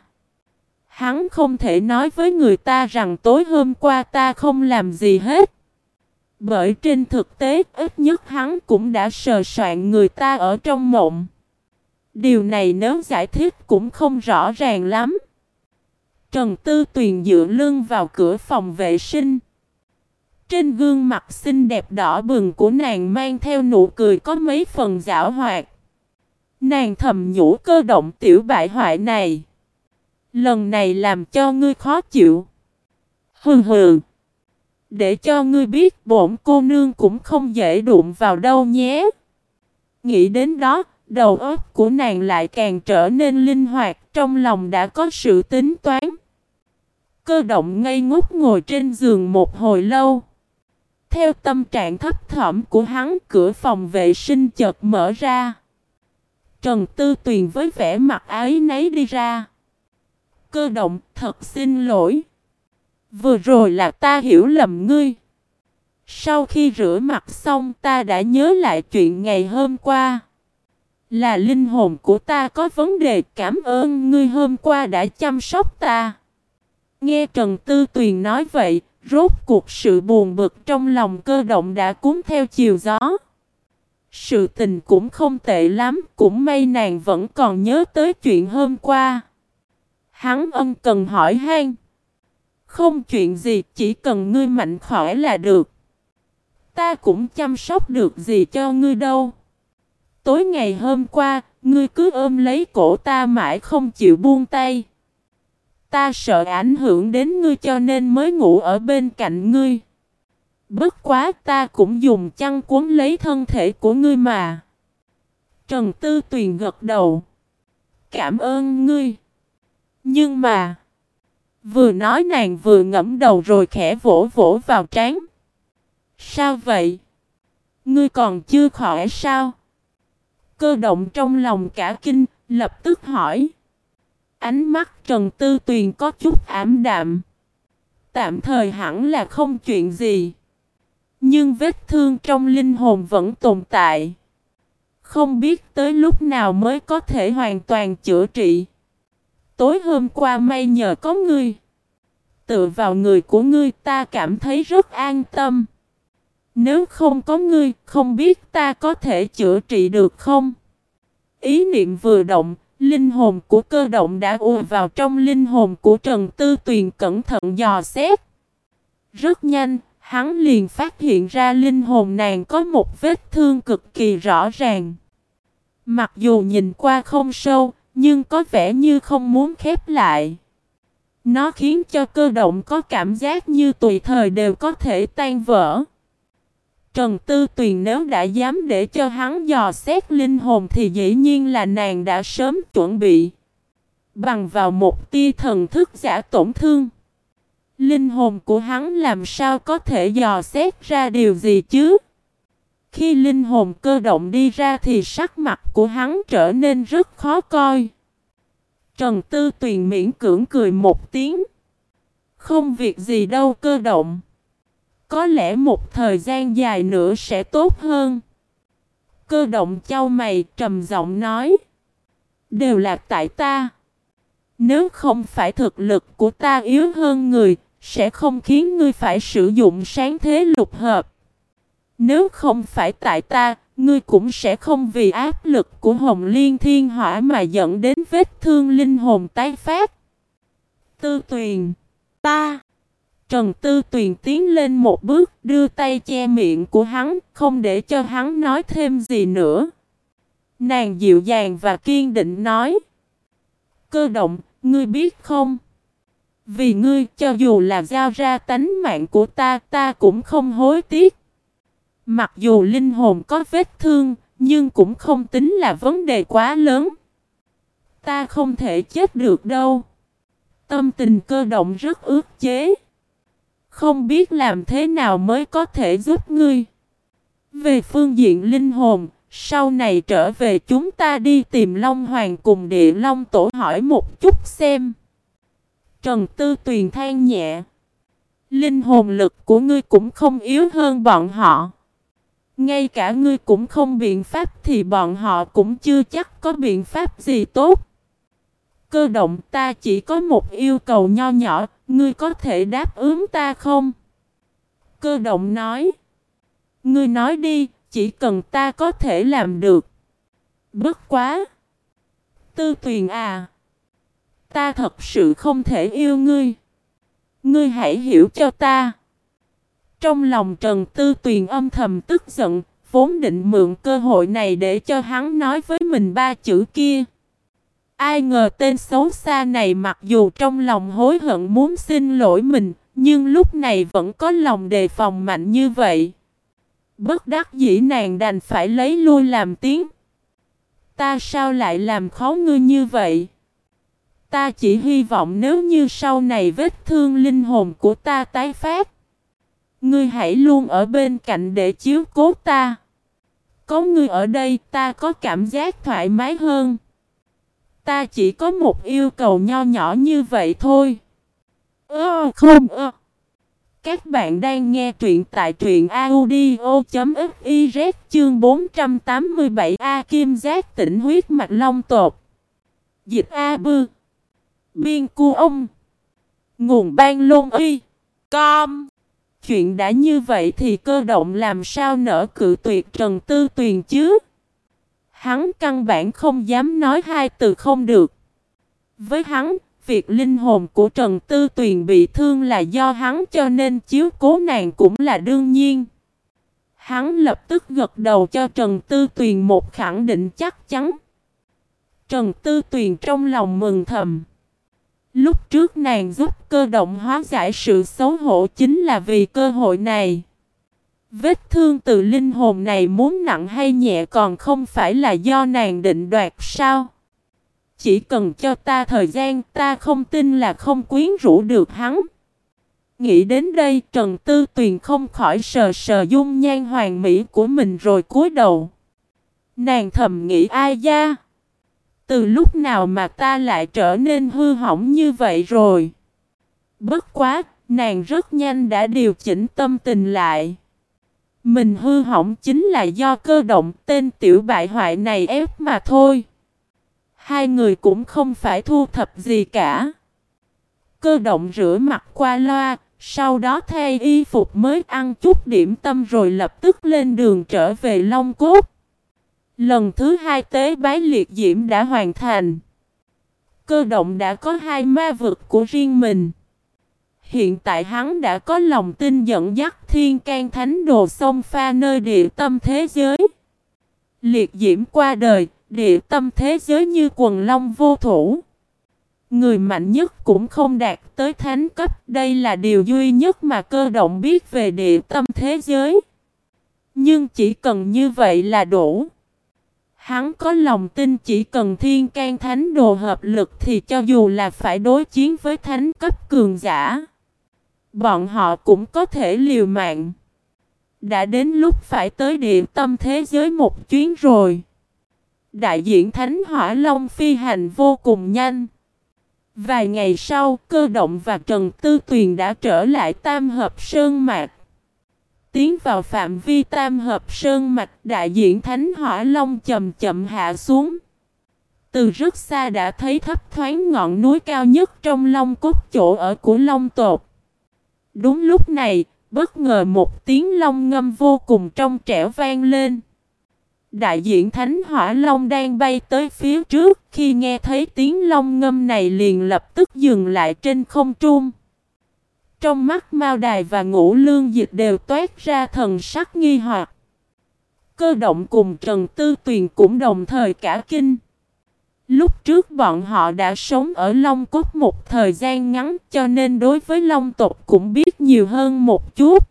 Hắn không thể nói với người ta rằng tối hôm qua ta không làm gì hết. Bởi trên thực tế, ít nhất hắn cũng đã sờ soạn người ta ở trong mộng. Điều này nếu giải thích cũng không rõ ràng lắm. Trần Tư Tuyền dựa lưng vào cửa phòng vệ sinh. Trên gương mặt xinh đẹp đỏ bừng của nàng mang theo nụ cười có mấy phần giả hoạt. Nàng thầm nhủ cơ động tiểu bại hoại này. Lần này làm cho ngươi khó chịu. Hừ hừ. Để cho ngươi biết bổn cô nương cũng không dễ đụng vào đâu nhé. Nghĩ đến đó, đầu óc của nàng lại càng trở nên linh hoạt, trong lòng đã có sự tính toán. Cơ động ngây ngốc ngồi trên giường một hồi lâu. Theo tâm trạng thấp thỏm của hắn, cửa phòng vệ sinh chợt mở ra. Trần Tư Tuyền với vẻ mặt ái nấy đi ra. Cơ động, thật xin lỗi. Vừa rồi là ta hiểu lầm ngươi. Sau khi rửa mặt xong ta đã nhớ lại chuyện ngày hôm qua. Là linh hồn của ta có vấn đề cảm ơn ngươi hôm qua đã chăm sóc ta. Nghe Trần Tư Tuyền nói vậy, rốt cuộc sự buồn bực trong lòng cơ động đã cuốn theo chiều gió. Sự tình cũng không tệ lắm, cũng may nàng vẫn còn nhớ tới chuyện hôm qua. Hắn ân cần hỏi han. Không chuyện gì, chỉ cần ngươi mạnh khỏe là được. Ta cũng chăm sóc được gì cho ngươi đâu. Tối ngày hôm qua, ngươi cứ ôm lấy cổ ta mãi không chịu buông tay. Ta sợ ảnh hưởng đến ngươi cho nên mới ngủ ở bên cạnh ngươi. Bất quá ta cũng dùng chăn cuốn lấy thân thể của ngươi mà. Trần Tư Tuyền gật đầu. Cảm ơn ngươi. Nhưng mà, vừa nói nàng vừa ngẫm đầu rồi khẽ vỗ vỗ vào trán. Sao vậy? Ngươi còn chưa khỏi sao? Cơ động trong lòng cả kinh, lập tức hỏi. Ánh mắt Trần Tư Tuyền có chút ảm đạm. Tạm thời hẳn là không chuyện gì. Nhưng vết thương trong linh hồn vẫn tồn tại. Không biết tới lúc nào mới có thể hoàn toàn chữa trị. Tối hôm qua may nhờ có ngươi. Tựa vào người của ngươi ta cảm thấy rất an tâm. Nếu không có ngươi, không biết ta có thể chữa trị được không? Ý niệm vừa động, linh hồn của cơ động đã ùa vào trong linh hồn của Trần Tư Tuyền cẩn thận dò xét. Rất nhanh, hắn liền phát hiện ra linh hồn nàng có một vết thương cực kỳ rõ ràng. Mặc dù nhìn qua không sâu, nhưng có vẻ như không muốn khép lại. Nó khiến cho cơ động có cảm giác như tùy thời đều có thể tan vỡ. Trần Tư Tuyền nếu đã dám để cho hắn dò xét linh hồn thì dĩ nhiên là nàng đã sớm chuẩn bị. Bằng vào một tia thần thức giả tổn thương. Linh hồn của hắn làm sao có thể dò xét ra điều gì chứ? Khi linh hồn cơ động đi ra thì sắc mặt của hắn trở nên rất khó coi. Trần Tư Tuyền miễn cưỡng cười một tiếng. Không việc gì đâu cơ động. Có lẽ một thời gian dài nữa sẽ tốt hơn. Cơ động trao mày trầm giọng nói. Đều là tại ta. Nếu không phải thực lực của ta yếu hơn người, sẽ không khiến ngươi phải sử dụng sáng thế lục hợp. Nếu không phải tại ta, ngươi cũng sẽ không vì áp lực của Hồng Liên Thiên Hỏa mà dẫn đến vết thương linh hồn tái phát. Tư Tuyền, ta. Trần Tư Tuyền tiến lên một bước, đưa tay che miệng của hắn, không để cho hắn nói thêm gì nữa. Nàng dịu dàng và kiên định nói. Cơ động, ngươi biết không? Vì ngươi, cho dù là giao ra tánh mạng của ta, ta cũng không hối tiếc. Mặc dù linh hồn có vết thương, nhưng cũng không tính là vấn đề quá lớn. Ta không thể chết được đâu. Tâm tình cơ động rất ước chế. Không biết làm thế nào mới có thể giúp ngươi. Về phương diện linh hồn, sau này trở về chúng ta đi tìm Long Hoàng cùng địa Long Tổ hỏi một chút xem. Trần Tư Tuyền than nhẹ. Linh hồn lực của ngươi cũng không yếu hơn bọn họ. Ngay cả ngươi cũng không biện pháp thì bọn họ cũng chưa chắc có biện pháp gì tốt. Cơ động ta chỉ có một yêu cầu nho nhỏ, ngươi có thể đáp ứng ta không? Cơ động nói. Ngươi nói đi, chỉ cần ta có thể làm được. Bất quá. Tư tuyền à. Ta thật sự không thể yêu ngươi. Ngươi hãy hiểu cho ta. Trong lòng Trần Tư Tuyền âm thầm tức giận, vốn định mượn cơ hội này để cho hắn nói với mình ba chữ kia. Ai ngờ tên xấu xa này mặc dù trong lòng hối hận muốn xin lỗi mình, nhưng lúc này vẫn có lòng đề phòng mạnh như vậy. Bất đắc dĩ nàng đành phải lấy lui làm tiếng. Ta sao lại làm khó ngươi như vậy? Ta chỉ hy vọng nếu như sau này vết thương linh hồn của ta tái phát. Ngươi hãy luôn ở bên cạnh để chiếu cố ta. Có ngươi ở đây, ta có cảm giác thoải mái hơn. Ta chỉ có một yêu cầu nho nhỏ như vậy thôi. Ơ, không, ơ. Các bạn đang nghe truyện tại truyện audio.fiz chương 487A Kim Giác tỉnh huyết mạch long tột. Dịch A Bư. Biên cu ông. Nguồn ban lôn y. Com. Chuyện đã như vậy thì cơ động làm sao nở cự tuyệt Trần Tư Tuyền chứ? Hắn căn bản không dám nói hai từ không được. Với hắn, việc linh hồn của Trần Tư Tuyền bị thương là do hắn cho nên chiếu cố nàng cũng là đương nhiên. Hắn lập tức gật đầu cho Trần Tư Tuyền một khẳng định chắc chắn. Trần Tư Tuyền trong lòng mừng thầm. Lúc trước nàng giúp cơ động hóa giải sự xấu hổ chính là vì cơ hội này. Vết thương từ linh hồn này muốn nặng hay nhẹ còn không phải là do nàng định đoạt sao? Chỉ cần cho ta thời gian, ta không tin là không quyến rũ được hắn. Nghĩ đến đây, Trần Tư Tuyền không khỏi sờ sờ dung nhan hoàng mỹ của mình rồi cúi đầu. Nàng thầm nghĩ ai da? Từ lúc nào mà ta lại trở nên hư hỏng như vậy rồi? Bất quá, nàng rất nhanh đã điều chỉnh tâm tình lại. Mình hư hỏng chính là do cơ động tên tiểu bại hoại này ép mà thôi. Hai người cũng không phải thu thập gì cả. Cơ động rửa mặt qua loa, sau đó thay y phục mới ăn chút điểm tâm rồi lập tức lên đường trở về Long Cốt. Lần thứ hai tế bái liệt diễm đã hoàn thành. Cơ động đã có hai ma vực của riêng mình. Hiện tại hắn đã có lòng tin dẫn dắt thiên can thánh đồ sông pha nơi địa tâm thế giới. Liệt diễm qua đời, địa tâm thế giới như quần long vô thủ. Người mạnh nhất cũng không đạt tới thánh cấp, đây là điều duy nhất mà cơ động biết về địa tâm thế giới. Nhưng chỉ cần như vậy là đủ. Hắn có lòng tin chỉ cần thiên can thánh đồ hợp lực thì cho dù là phải đối chiến với thánh cấp cường giả. Bọn họ cũng có thể liều mạng. Đã đến lúc phải tới địa tâm thế giới một chuyến rồi. Đại diện Thánh Hỏa Long phi hành vô cùng nhanh. Vài ngày sau, cơ động và Trần Tư Tuyền đã trở lại Tam Hợp Sơn Mạc. Tiến vào phạm vi Tam Hợp Sơn Mạch, đại diện Thánh Hỏa Long chậm chậm hạ xuống. Từ rất xa đã thấy thấp thoáng ngọn núi cao nhất trong Long Cốt chỗ ở của Long Tột. Đúng lúc này, bất ngờ một tiếng long ngâm vô cùng trong trẻo vang lên. Đại diện Thánh Hỏa Long đang bay tới phía trước, khi nghe thấy tiếng long ngâm này liền lập tức dừng lại trên không trung. Trong mắt Mao Đài và Ngũ Lương Dịch đều toát ra thần sắc nghi hoặc. Cơ động cùng Trần Tư Tuyền cũng đồng thời cả kinh. Lúc trước bọn họ đã sống ở Long Cốt một thời gian ngắn cho nên đối với Long tộc cũng biết nhiều hơn một chút.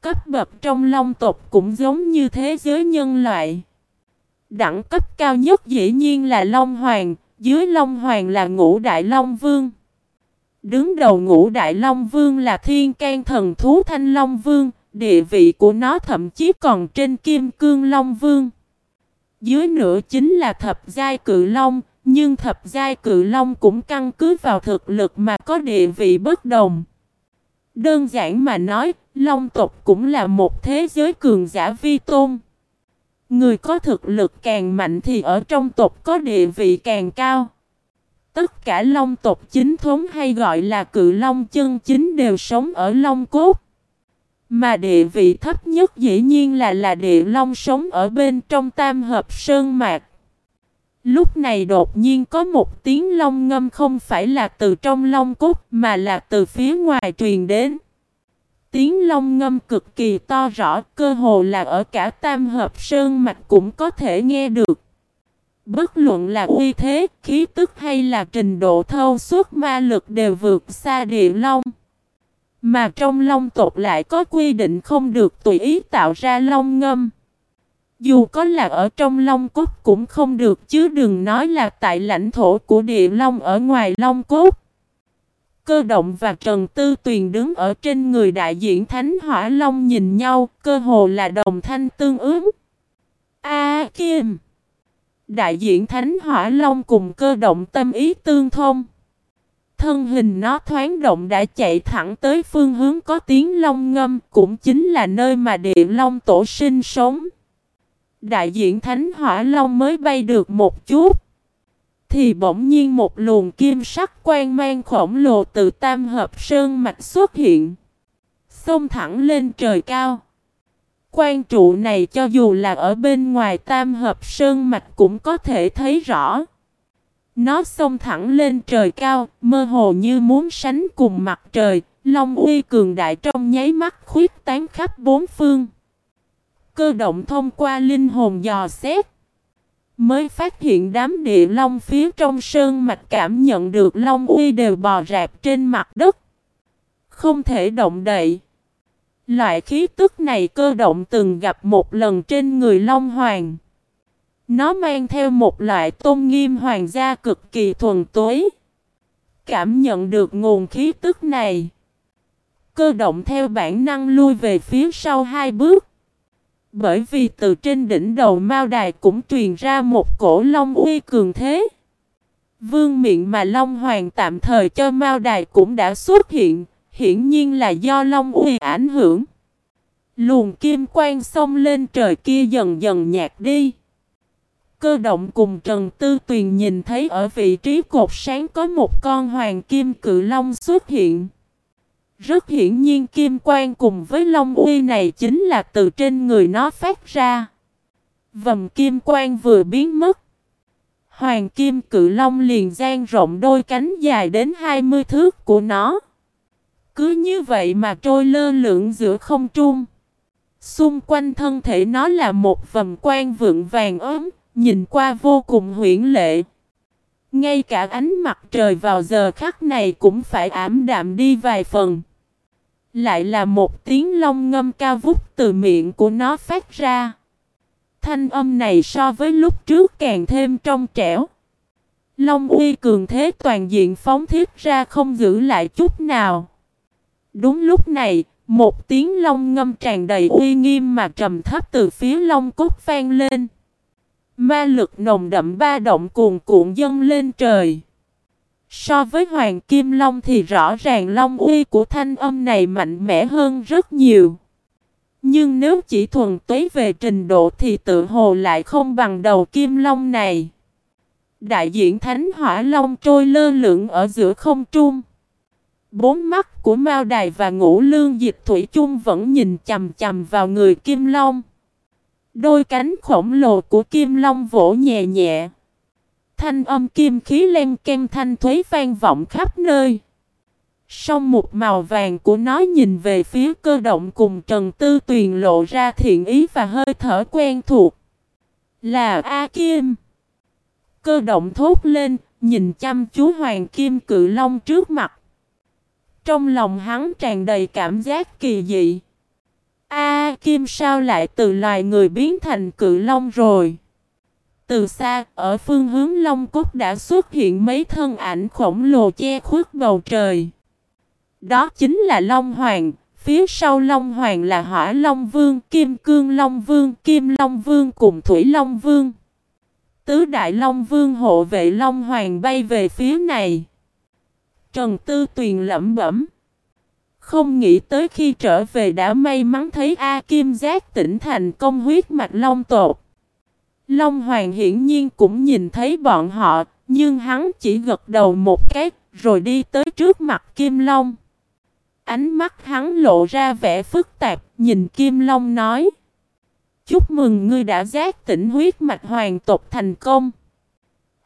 Cấp bậc trong Long tộc cũng giống như thế giới nhân loại. Đẳng cấp cao nhất dĩ nhiên là Long Hoàng, dưới Long Hoàng là Ngũ Đại Long Vương. Đứng đầu Ngũ Đại Long Vương là Thiên can Thần Thú Thanh Long Vương, địa vị của nó thậm chí còn trên Kim Cương Long Vương. Dưới nữa chính là thập giai cự long, nhưng thập giai cự long cũng căn cứ vào thực lực mà có địa vị bất đồng. Đơn giản mà nói, long tộc cũng là một thế giới cường giả vi tôn. Người có thực lực càng mạnh thì ở trong tộc có địa vị càng cao. Tất cả long tộc chính thống hay gọi là cự long chân chính đều sống ở long cốt. Mà địa vị thấp nhất dĩ nhiên là là địa long sống ở bên trong tam hợp sơn mạc. Lúc này đột nhiên có một tiếng long ngâm không phải là từ trong long cốt mà là từ phía ngoài truyền đến. Tiếng long ngâm cực kỳ to rõ, cơ hồ là ở cả tam hợp sơn mạch cũng có thể nghe được. Bất luận là uy thế, khí tức hay là trình độ thâu suốt ma lực đều vượt xa địa long. Mà trong long tộc lại có quy định không được tùy ý tạo ra long ngâm. Dù có là ở trong long cốt cũng không được chứ đừng nói là tại lãnh thổ của địa long ở ngoài long cốt. Cơ động và Trần Tư Tuyền đứng ở trên người đại diện Thánh Hỏa Long nhìn nhau, cơ hồ là đồng thanh tương ứng. A Kim Đại diện Thánh Hỏa Long cùng cơ động tâm ý tương thông thân hình nó thoáng động đã chạy thẳng tới phương hướng có tiếng long ngâm, cũng chính là nơi mà địa long tổ sinh sống. Đại diện Thánh Hỏa Long mới bay được một chút, thì bỗng nhiên một luồng kim sắc quang mang khổng lồ từ tam hợp sơn mạch xuất hiện, xông thẳng lên trời cao. Quan trụ này cho dù là ở bên ngoài tam hợp sơn mạch cũng có thể thấy rõ. Nó xông thẳng lên trời cao, mơ hồ như muốn sánh cùng mặt trời, Long uy cường đại trong nháy mắt khuyết tán khắp bốn phương. Cơ động thông qua linh hồn dò xét. Mới phát hiện đám địa long phía trong sơn mạch cảm nhận được long uy đều bò rạp trên mặt đất. Không thể động đậy. Loại khí tức này cơ động từng gặp một lần trên người Long Hoàng. Nó mang theo một loại tôn nghiêm hoàng gia cực kỳ thuần túy. Cảm nhận được nguồn khí tức này. Cơ động theo bản năng lui về phía sau hai bước. Bởi vì từ trên đỉnh đầu Mao Đài cũng truyền ra một cổ long uy cường thế. Vương miệng mà Long Hoàng tạm thời cho Mao Đài cũng đã xuất hiện, hiển nhiên là do Long uy ảnh hưởng. Luồng kim quang xông lên trời kia dần dần nhạt đi. Cơ động cùng Trần Tư Tuyền nhìn thấy ở vị trí cột sáng có một con hoàng kim cự long xuất hiện. Rất hiển nhiên kim quang cùng với long uy này chính là từ trên người nó phát ra. Vầm kim quang vừa biến mất. Hoàng kim cự long liền dang rộng đôi cánh dài đến 20 thước của nó. Cứ như vậy mà trôi lơ lửng giữa không trung. Xung quanh thân thể nó là một vầm quang vượng vàng ốm, nhìn qua vô cùng huyễn lệ. Ngay cả ánh mặt trời vào giờ khắc này cũng phải ảm đạm đi vài phần. Lại là một tiếng long ngâm cao vút từ miệng của nó phát ra. Thanh âm này so với lúc trước càng thêm trong trẻo. Long uy cường thế toàn diện phóng thiết ra không giữ lại chút nào. Đúng lúc này, một tiếng long ngâm tràn đầy uy nghiêm mà trầm thấp từ phía long cốt vang lên. Ma lực nồng đậm ba động cuồn cuộn dâng lên trời. So với Hoàng Kim Long thì rõ ràng Long uy của thanh âm này mạnh mẽ hơn rất nhiều. Nhưng nếu chỉ thuần túy về trình độ thì tự hồ lại không bằng đầu Kim Long này. Đại diện Thánh Hỏa Long trôi lơ lửng ở giữa không trung. Bốn mắt của Mao Đài và Ngũ Lương Dịch Thủy chung vẫn nhìn chầm chầm vào người Kim Long. Đôi cánh khổng lồ của Kim Long vỗ nhẹ nhẹ. Thanh âm kim khí len kem thanh thuế vang vọng khắp nơi. Song một màu vàng của nó nhìn về phía cơ động cùng Trần Tư Tuyền lộ ra thiện ý và hơi thở quen thuộc. Là A Kim. Cơ động thốt lên, nhìn chăm chú Hoàng Kim Cự Long trước mặt. Trong lòng hắn tràn đầy cảm giác kỳ dị. A Kim sao lại từ loài người biến thành cự long rồi? Từ xa, ở phương hướng Long Cốt đã xuất hiện mấy thân ảnh khổng lồ che khuất bầu trời. Đó chính là Long Hoàng, phía sau Long Hoàng là Hỏa Long Vương, Kim Cương Long Vương, Kim Long Vương cùng Thủy Long Vương. Tứ Đại Long Vương hộ vệ Long Hoàng bay về phía này. Trần Tư Tuyền lẩm bẩm. Không nghĩ tới khi trở về đã may mắn thấy A Kim Giác tỉnh thành công huyết mạch long tột. Long Hoàng hiển nhiên cũng nhìn thấy bọn họ, nhưng hắn chỉ gật đầu một cái, rồi đi tới trước mặt Kim Long. Ánh mắt hắn lộ ra vẻ phức tạp, nhìn Kim Long nói. Chúc mừng ngươi đã giác tỉnh huyết mạch hoàng tộc thành công.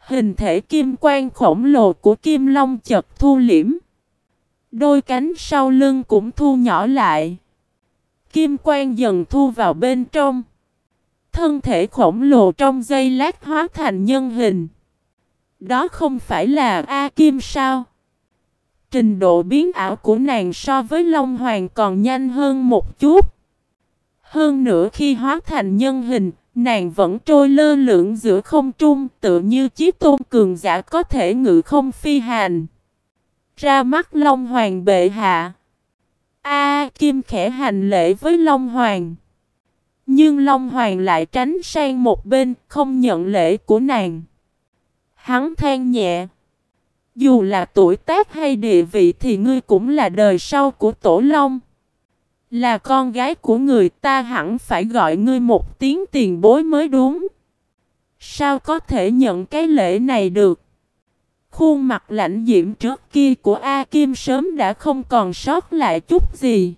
Hình thể kim quang khổng lồ của Kim Long chật thu liễm. Đôi cánh sau lưng cũng thu nhỏ lại. Kim quang dần thu vào bên trong. Thân thể khổng lồ trong giây lát hóa thành nhân hình. Đó không phải là A Kim sao? Trình độ biến ảo của nàng so với Long Hoàng còn nhanh hơn một chút. Hơn nữa khi hóa thành nhân hình, nàng vẫn trôi lơ lửng giữa không trung tự như chiếc tôn cường giả có thể ngự không phi hành. Ra mắt Long Hoàng bệ hạ. A Kim khẽ hành lễ với Long Hoàng. Nhưng Long Hoàng lại tránh sang một bên, không nhận lễ của nàng. Hắn than nhẹ. Dù là tuổi tác hay địa vị thì ngươi cũng là đời sau của Tổ Long. Là con gái của người ta hẳn phải gọi ngươi một tiếng tiền bối mới đúng. Sao có thể nhận cái lễ này được? Khuôn mặt lạnh diễm trước kia của A Kim sớm đã không còn sót lại chút gì.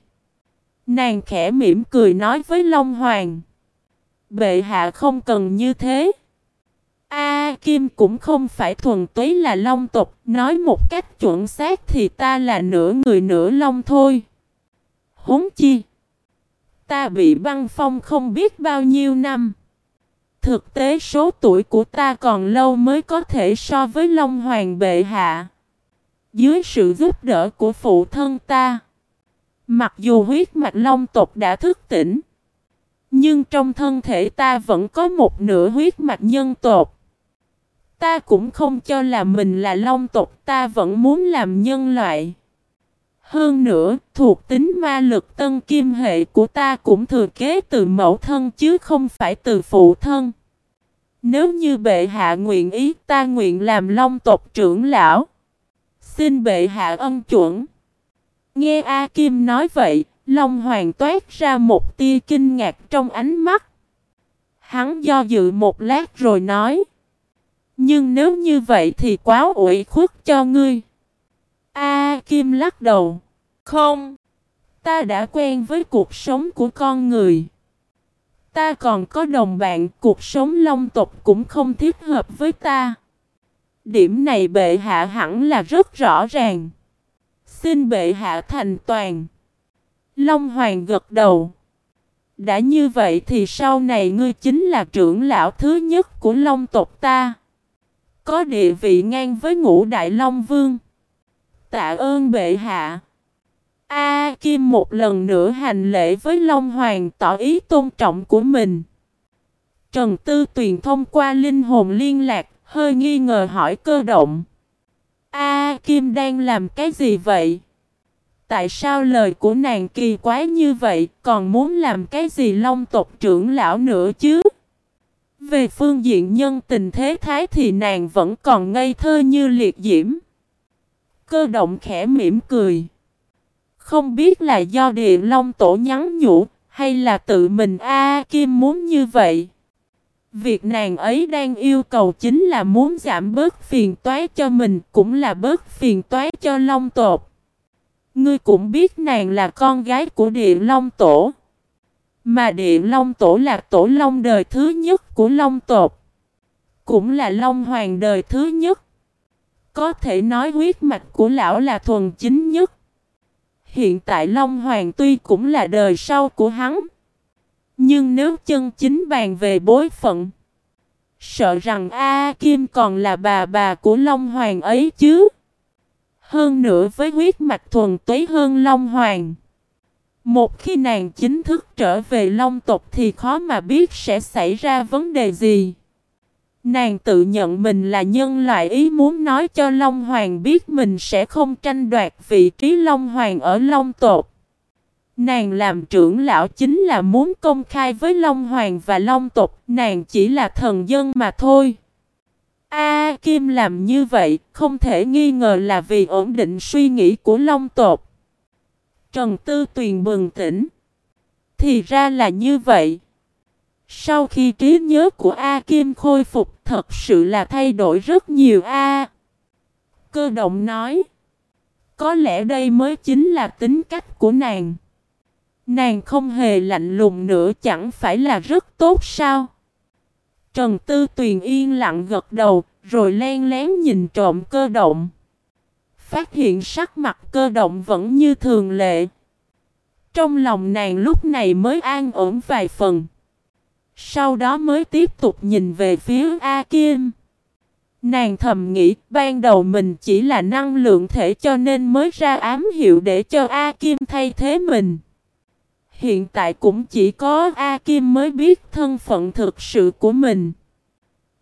Nàng khẽ mỉm cười nói với Long Hoàng. Bệ hạ không cần như thế. A Kim cũng không phải thuần túy là long tộc, nói một cách chuẩn xác thì ta là nửa người nửa long thôi. Huống chi, ta bị băng phong không biết bao nhiêu năm. Thực tế số tuổi của ta còn lâu mới có thể so với Long Hoàng bệ hạ. Dưới sự giúp đỡ của phụ thân ta, mặc dù huyết mạch Long tộc đã thức tỉnh, nhưng trong thân thể ta vẫn có một nửa huyết mạch nhân tộc. Ta cũng không cho là mình là long tộc, ta vẫn muốn làm nhân loại. Hơn nữa, thuộc tính ma lực tân kim hệ của ta cũng thừa kế từ mẫu thân chứ không phải từ phụ thân. Nếu như bệ hạ nguyện ý ta nguyện làm long tộc trưởng lão. Xin bệ hạ ân chuẩn. Nghe A Kim nói vậy, Long Hoàng toát ra một tia kinh ngạc trong ánh mắt. Hắn do dự một lát rồi nói. Nhưng nếu như vậy thì quá ủy khuất cho ngươi. A Kim lắc đầu. Không. Ta đã quen với cuộc sống của con người. Ta còn có đồng bạn, cuộc sống long tộc cũng không thích hợp với ta. Điểm này bệ hạ hẳn là rất rõ ràng. Xin bệ hạ thành toàn. Long Hoàng gật đầu. Đã như vậy thì sau này ngươi chính là trưởng lão thứ nhất của Long tộc ta. Có địa vị ngang với ngũ Đại Long Vương. Tạ ơn bệ hạ. A Kim một lần nữa hành lễ với Long Hoàng tỏ ý tôn trọng của mình. Trần Tư Tuyền thông qua linh hồn liên lạc, hơi nghi ngờ hỏi cơ động. A Kim đang làm cái gì vậy? Tại sao lời của nàng kỳ quái như vậy, còn muốn làm cái gì long tộc trưởng lão nữa chứ? Về phương diện nhân tình thế thái thì nàng vẫn còn ngây thơ như liệt diễm. Cơ động khẽ mỉm cười. Không biết là do địa long tổ nhắn nhủ, hay là tự mình A Kim muốn như vậy. Việc nàng ấy đang yêu cầu chính là muốn giảm bớt phiền toái cho mình, cũng là bớt phiền toái cho long tột. Ngươi cũng biết nàng là con gái của địa long tổ. Mà địa long tổ là tổ long đời thứ nhất của long tột. Cũng là long hoàng đời thứ nhất. Có thể nói huyết mạch của lão là thuần chính nhất. Hiện tại Long Hoàng tuy cũng là đời sau của hắn. Nhưng nếu chân chính bàn về bối phận. Sợ rằng A Kim còn là bà bà của Long Hoàng ấy chứ. Hơn nữa với huyết mạch thuần túy hơn Long Hoàng. Một khi nàng chính thức trở về Long tộc thì khó mà biết sẽ xảy ra vấn đề gì. Nàng tự nhận mình là nhân loại ý muốn nói cho Long Hoàng biết mình sẽ không tranh đoạt vị trí Long Hoàng ở Long tộc. Nàng làm trưởng lão chính là muốn công khai với Long Hoàng và Long tộc, nàng chỉ là thần dân mà thôi. A Kim làm như vậy, không thể nghi ngờ là vì ổn định suy nghĩ của Long tộc. Trần Tư Tuyền bừng tỉnh. Thì ra là như vậy. Sau khi trí nhớ của A Kim khôi phục thật sự là thay đổi rất nhiều A. Cơ động nói. Có lẽ đây mới chính là tính cách của nàng. Nàng không hề lạnh lùng nữa chẳng phải là rất tốt sao? Trần Tư Tuyền yên lặng gật đầu, rồi len lén nhìn trộm cơ động. Phát hiện sắc mặt cơ động vẫn như thường lệ. Trong lòng nàng lúc này mới an ổn vài phần. Sau đó mới tiếp tục nhìn về phía A Kim. Nàng thầm nghĩ, ban đầu mình chỉ là năng lượng thể cho nên mới ra ám hiệu để cho A Kim thay thế mình. Hiện tại cũng chỉ có A Kim mới biết thân phận thực sự của mình.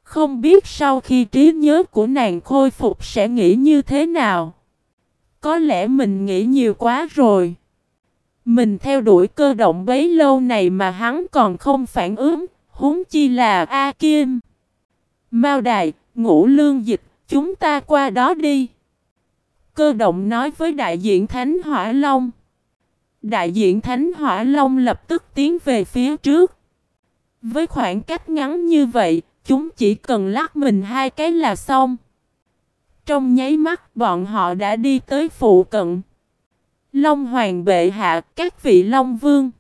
Không biết sau khi trí nhớ của nàng khôi phục sẽ nghĩ như thế nào. Có lẽ mình nghĩ nhiều quá rồi. Mình theo đuổi cơ động bấy lâu này mà hắn còn không phản ứng, huống chi là A Kim. Mao Đài, Ngũ Lương Dịch, chúng ta qua đó đi. Cơ động nói với đại diện Thánh Hỏa Long. Đại diện Thánh Hỏa Long lập tức tiến về phía trước. Với khoảng cách ngắn như vậy, chúng chỉ cần lắc mình hai cái là xong. Trong nháy mắt bọn họ đã đi tới phụ cận. Long Hoàng bệ hạ các vị Long Vương.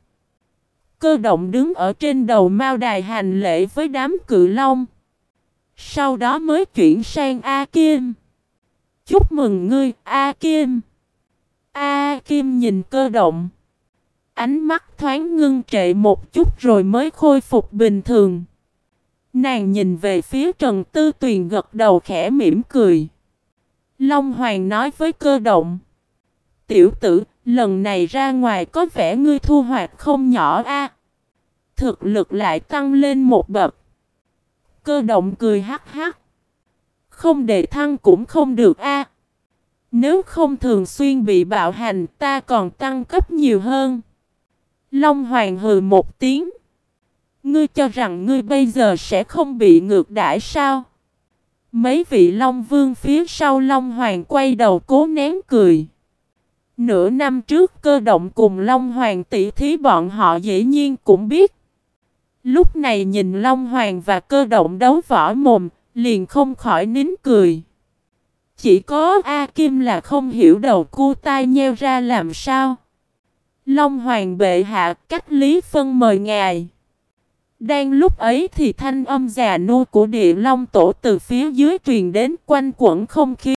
Cơ động đứng ở trên đầu mao đài hành lễ với đám cự long. Sau đó mới chuyển sang A Kim. Chúc mừng ngươi, A Kim. A Kim nhìn cơ động. Ánh mắt thoáng ngưng trệ một chút rồi mới khôi phục bình thường. Nàng nhìn về phía Trần Tư Tuyền gật đầu khẽ mỉm cười. Long Hoàng nói với cơ động. Tiểu tử, lần này ra ngoài có vẻ ngươi thu hoạch không nhỏ a. Thực lực lại tăng lên một bậc. Cơ động cười hắc hắc. Không để thăng cũng không được a. Nếu không thường xuyên bị bạo hành ta còn tăng cấp nhiều hơn. Long Hoàng hừ một tiếng. Ngươi cho rằng ngươi bây giờ sẽ không bị ngược đãi sao? Mấy vị Long Vương phía sau Long Hoàng quay đầu cố nén cười. Nửa năm trước cơ động cùng Long Hoàng tỷ thí bọn họ dĩ nhiên cũng biết. Lúc này nhìn Long Hoàng và cơ động đấu võ mồm, liền không khỏi nín cười. Chỉ có A Kim là không hiểu đầu cu tai nheo ra làm sao. Long Hoàng bệ hạ cách Lý Phân mời ngài. Đang lúc ấy thì thanh âm già nua của địa long tổ từ phía dưới truyền đến quanh quẩn không khí.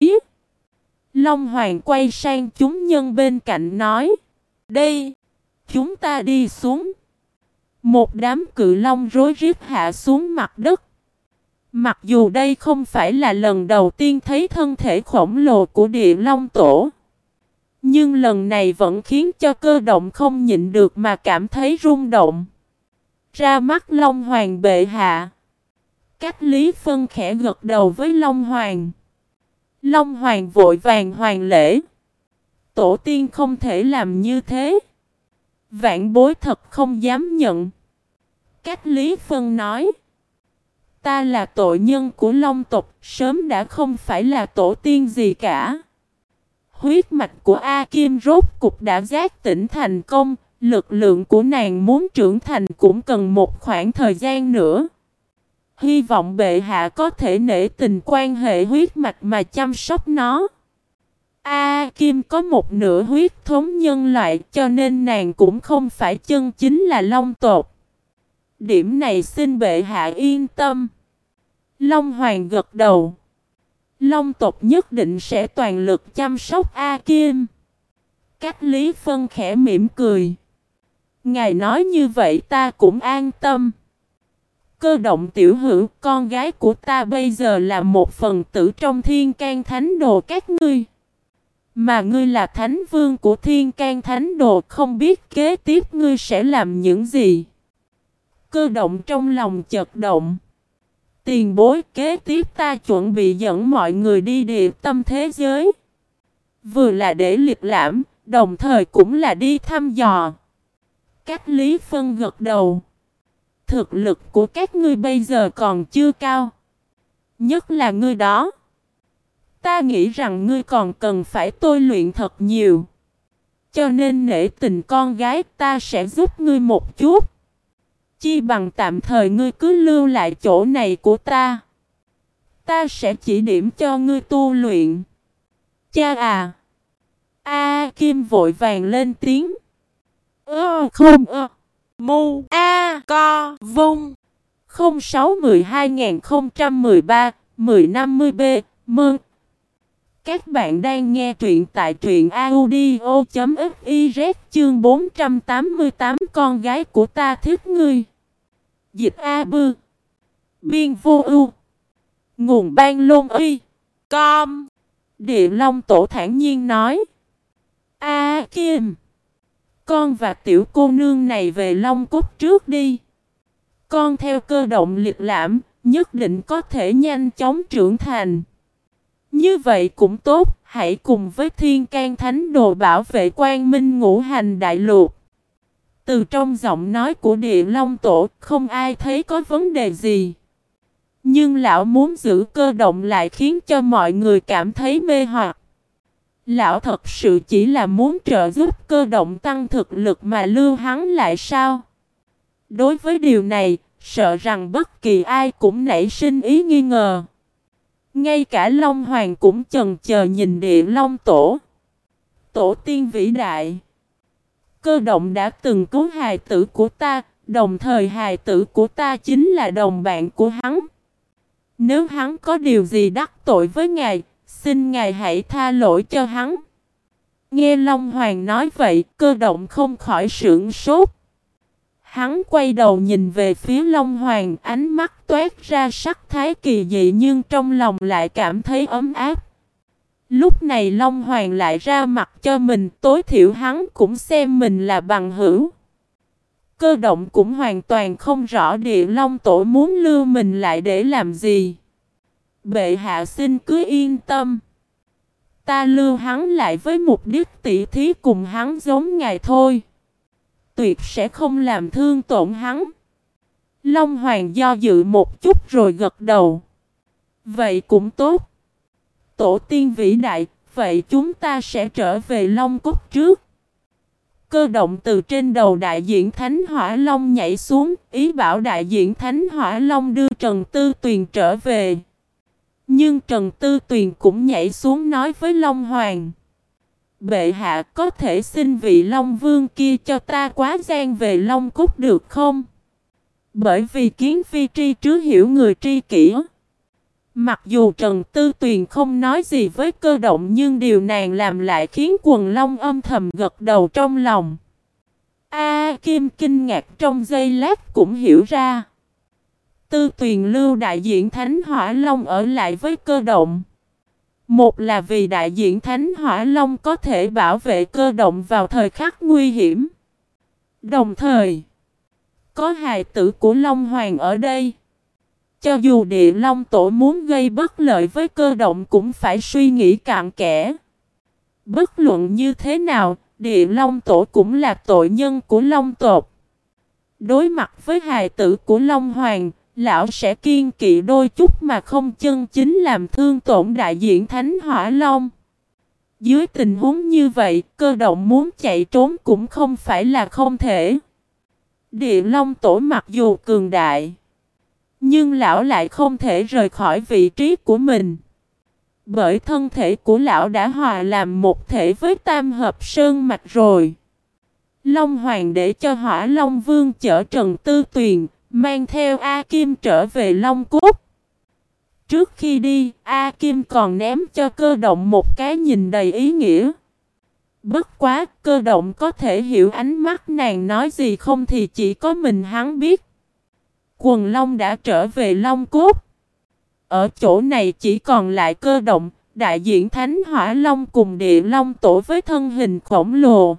Long Hoàng quay sang chúng nhân bên cạnh nói. Đây, chúng ta đi xuống. Một đám cự long rối rít hạ xuống mặt đất. Mặc dù đây không phải là lần đầu tiên thấy thân thể khổng lồ của địa long tổ. Nhưng lần này vẫn khiến cho cơ động không nhịn được mà cảm thấy rung động. Ra mắt Long Hoàng bệ hạ. Cách Lý Phân khẽ gật đầu với Long Hoàng. Long Hoàng vội vàng hoàng lễ. Tổ tiên không thể làm như thế. Vạn bối thật không dám nhận. Cách Lý Phân nói. Ta là tội nhân của Long tộc, sớm đã không phải là tổ tiên gì cả. Huyết mạch của A Kim rốt cục đã giác tỉnh thành công, lực lượng của nàng muốn trưởng thành cũng cần một khoảng thời gian nữa. Hy vọng bệ hạ có thể nể tình quan hệ huyết mạch mà chăm sóc nó. A Kim có một nửa huyết thống nhân loại, cho nên nàng cũng không phải chân chính là long tộc. Điểm này xin bệ hạ yên tâm. Long Hoàng gật đầu. Long tộc nhất định sẽ toàn lực chăm sóc A Kim. Cách Lý Phân khẽ mỉm cười. Ngài nói như vậy ta cũng an tâm. Cơ động tiểu hữu con gái của ta bây giờ là một phần tử trong thiên can thánh đồ các ngươi. Mà ngươi là thánh vương của thiên can thánh đồ không biết kế tiếp ngươi sẽ làm những gì. Cơ động trong lòng chật động. Tiền bối kế tiếp ta chuẩn bị dẫn mọi người đi địa tâm thế giới. Vừa là để liệt lãm, đồng thời cũng là đi thăm dò. Cách Lý Phân gật đầu. Thực lực của các ngươi bây giờ còn chưa cao. Nhất là ngươi đó. Ta nghĩ rằng ngươi còn cần phải tôi luyện thật nhiều. Cho nên nể tình con gái ta sẽ giúp ngươi một chút. Chi bằng tạm thời ngươi cứ lưu lại chỗ này của ta. Ta sẽ chỉ điểm cho ngươi tu luyện. Cha à! A Kim vội vàng lên tiếng. Ơ, không, ơ. Mu A Co Vung. 06-12-013-1050B Mừng! Các bạn đang nghe truyện tại truyện audio.fiz chương 488 con gái của ta thích ngươi. Dịch A Bư. Biên vô ưu. Nguồn ban lôn y. Com. Địa Long Tổ thản nhiên nói. A Kim con và tiểu cô nương này về Long Cốt trước đi. Con theo cơ động liệt lãm, nhất định có thể nhanh chóng trưởng thành. Như vậy cũng tốt, hãy cùng với thiên can thánh đồ bảo vệ quan minh ngũ hành đại lục. Từ trong giọng nói của địa long tổ, không ai thấy có vấn đề gì. Nhưng lão muốn giữ cơ động lại khiến cho mọi người cảm thấy mê hoặc. Lão thật sự chỉ là muốn trợ giúp cơ động tăng thực lực mà lưu hắn lại sao? Đối với điều này, sợ rằng bất kỳ ai cũng nảy sinh ý nghi ngờ. Ngay cả Long Hoàng cũng chần chờ nhìn địa Long Tổ. Tổ tiên vĩ đại. Cơ động đã từng cứu hài tử của ta, đồng thời hài tử của ta chính là đồng bạn của hắn. Nếu hắn có điều gì đắc tội với ngài, Xin ngài hãy tha lỗi cho hắn. Nghe Long Hoàng nói vậy, cơ động không khỏi sưởng sốt. Hắn quay đầu nhìn về phía Long Hoàng, ánh mắt toát ra sắc thái kỳ dị nhưng trong lòng lại cảm thấy ấm áp. Lúc này Long Hoàng lại ra mặt cho mình, tối thiểu hắn cũng xem mình là bằng hữu. Cơ động cũng hoàn toàn không rõ địa Long Tổ muốn lưu mình lại để làm gì. Bệ hạ xin cứ yên tâm. Ta lưu hắn lại với mục đích tỉ thí cùng hắn giống ngài thôi. Tuyệt sẽ không làm thương tổn hắn. Long Hoàng do dự một chút rồi gật đầu. Vậy cũng tốt. Tổ tiên vĩ đại, vậy chúng ta sẽ trở về Long Cốt trước. Cơ động từ trên đầu đại diện Thánh Hỏa Long nhảy xuống, ý bảo đại diện Thánh Hỏa Long đưa Trần Tư Tuyền trở về. Nhưng Trần Tư Tuyền cũng nhảy xuống nói với Long Hoàng. Bệ hạ, có thể xin vị Long Vương kia cho ta quá gian về Long cúc được không? Bởi vì kiến phi tri trứ hiểu người tri kỷ. Mặc dù Trần Tư Tuyền không nói gì với cơ động nhưng điều nàng làm lại khiến quần long âm thầm gật đầu trong lòng. A Kim kinh ngạc trong giây lát cũng hiểu ra. Tư Tuyền lưu đại diện Thánh Hỏa Long ở lại với cơ động. Một là vì đại diện Thánh Hỏa Long có thể bảo vệ cơ động vào thời khắc nguy hiểm. Đồng thời, có hài tử của Long Hoàng ở đây. Cho dù địa long tổ muốn gây bất lợi với cơ động cũng phải suy nghĩ cạn kẽ. Bất luận như thế nào, địa long tổ cũng là tội nhân của long tộc. Đối mặt với hài tử của Long Hoàng, lão sẽ kiên kỵ đôi chút mà không chân chính làm thương tổn đại diện Thánh Hỏa Long. Dưới tình huống như vậy, cơ động muốn chạy trốn cũng không phải là không thể. Địa Long Tổ mặc dù cường đại, nhưng lão lại không thể rời khỏi vị trí của mình. Bởi thân thể của lão đã hòa làm một thể với tam hợp sơn mạch rồi. Long Hoàng để cho hỏa Long Vương chở Trần Tư Tuyền, mang theo A Kim trở về Long Cốt. Trước khi đi, A Kim còn ném cho cơ động một cái nhìn đầy ý nghĩa. Bất quá, cơ động có thể hiểu ánh mắt nàng nói gì không thì chỉ có mình hắn biết. Quần Long đã trở về Long Cốt. Ở chỗ này chỉ còn lại cơ động, đại diện Thánh Hỏa Long cùng Địa Long tổ với thân hình khổng lồ.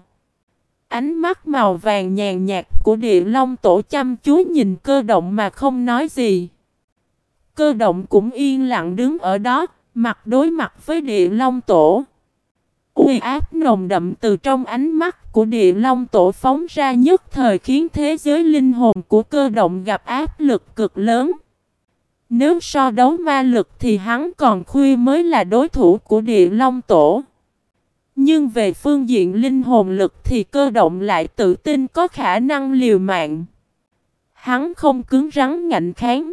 Ánh mắt màu vàng nhàn nhạt của Địa Long tổ chăm chú nhìn cơ động mà không nói gì. Cơ động cũng yên lặng đứng ở đó, mặt đối mặt với Địa Long tổ. Uy áp nồng đậm từ trong ánh mắt của địa long tổ phóng ra nhất thời khiến thế giới linh hồn của cơ động gặp áp lực cực lớn. Nếu so đấu ma lực thì hắn còn khuya mới là đối thủ của địa long tổ. Nhưng về phương diện linh hồn lực thì cơ động lại tự tin có khả năng liều mạng. Hắn không cứng rắn ngạnh kháng.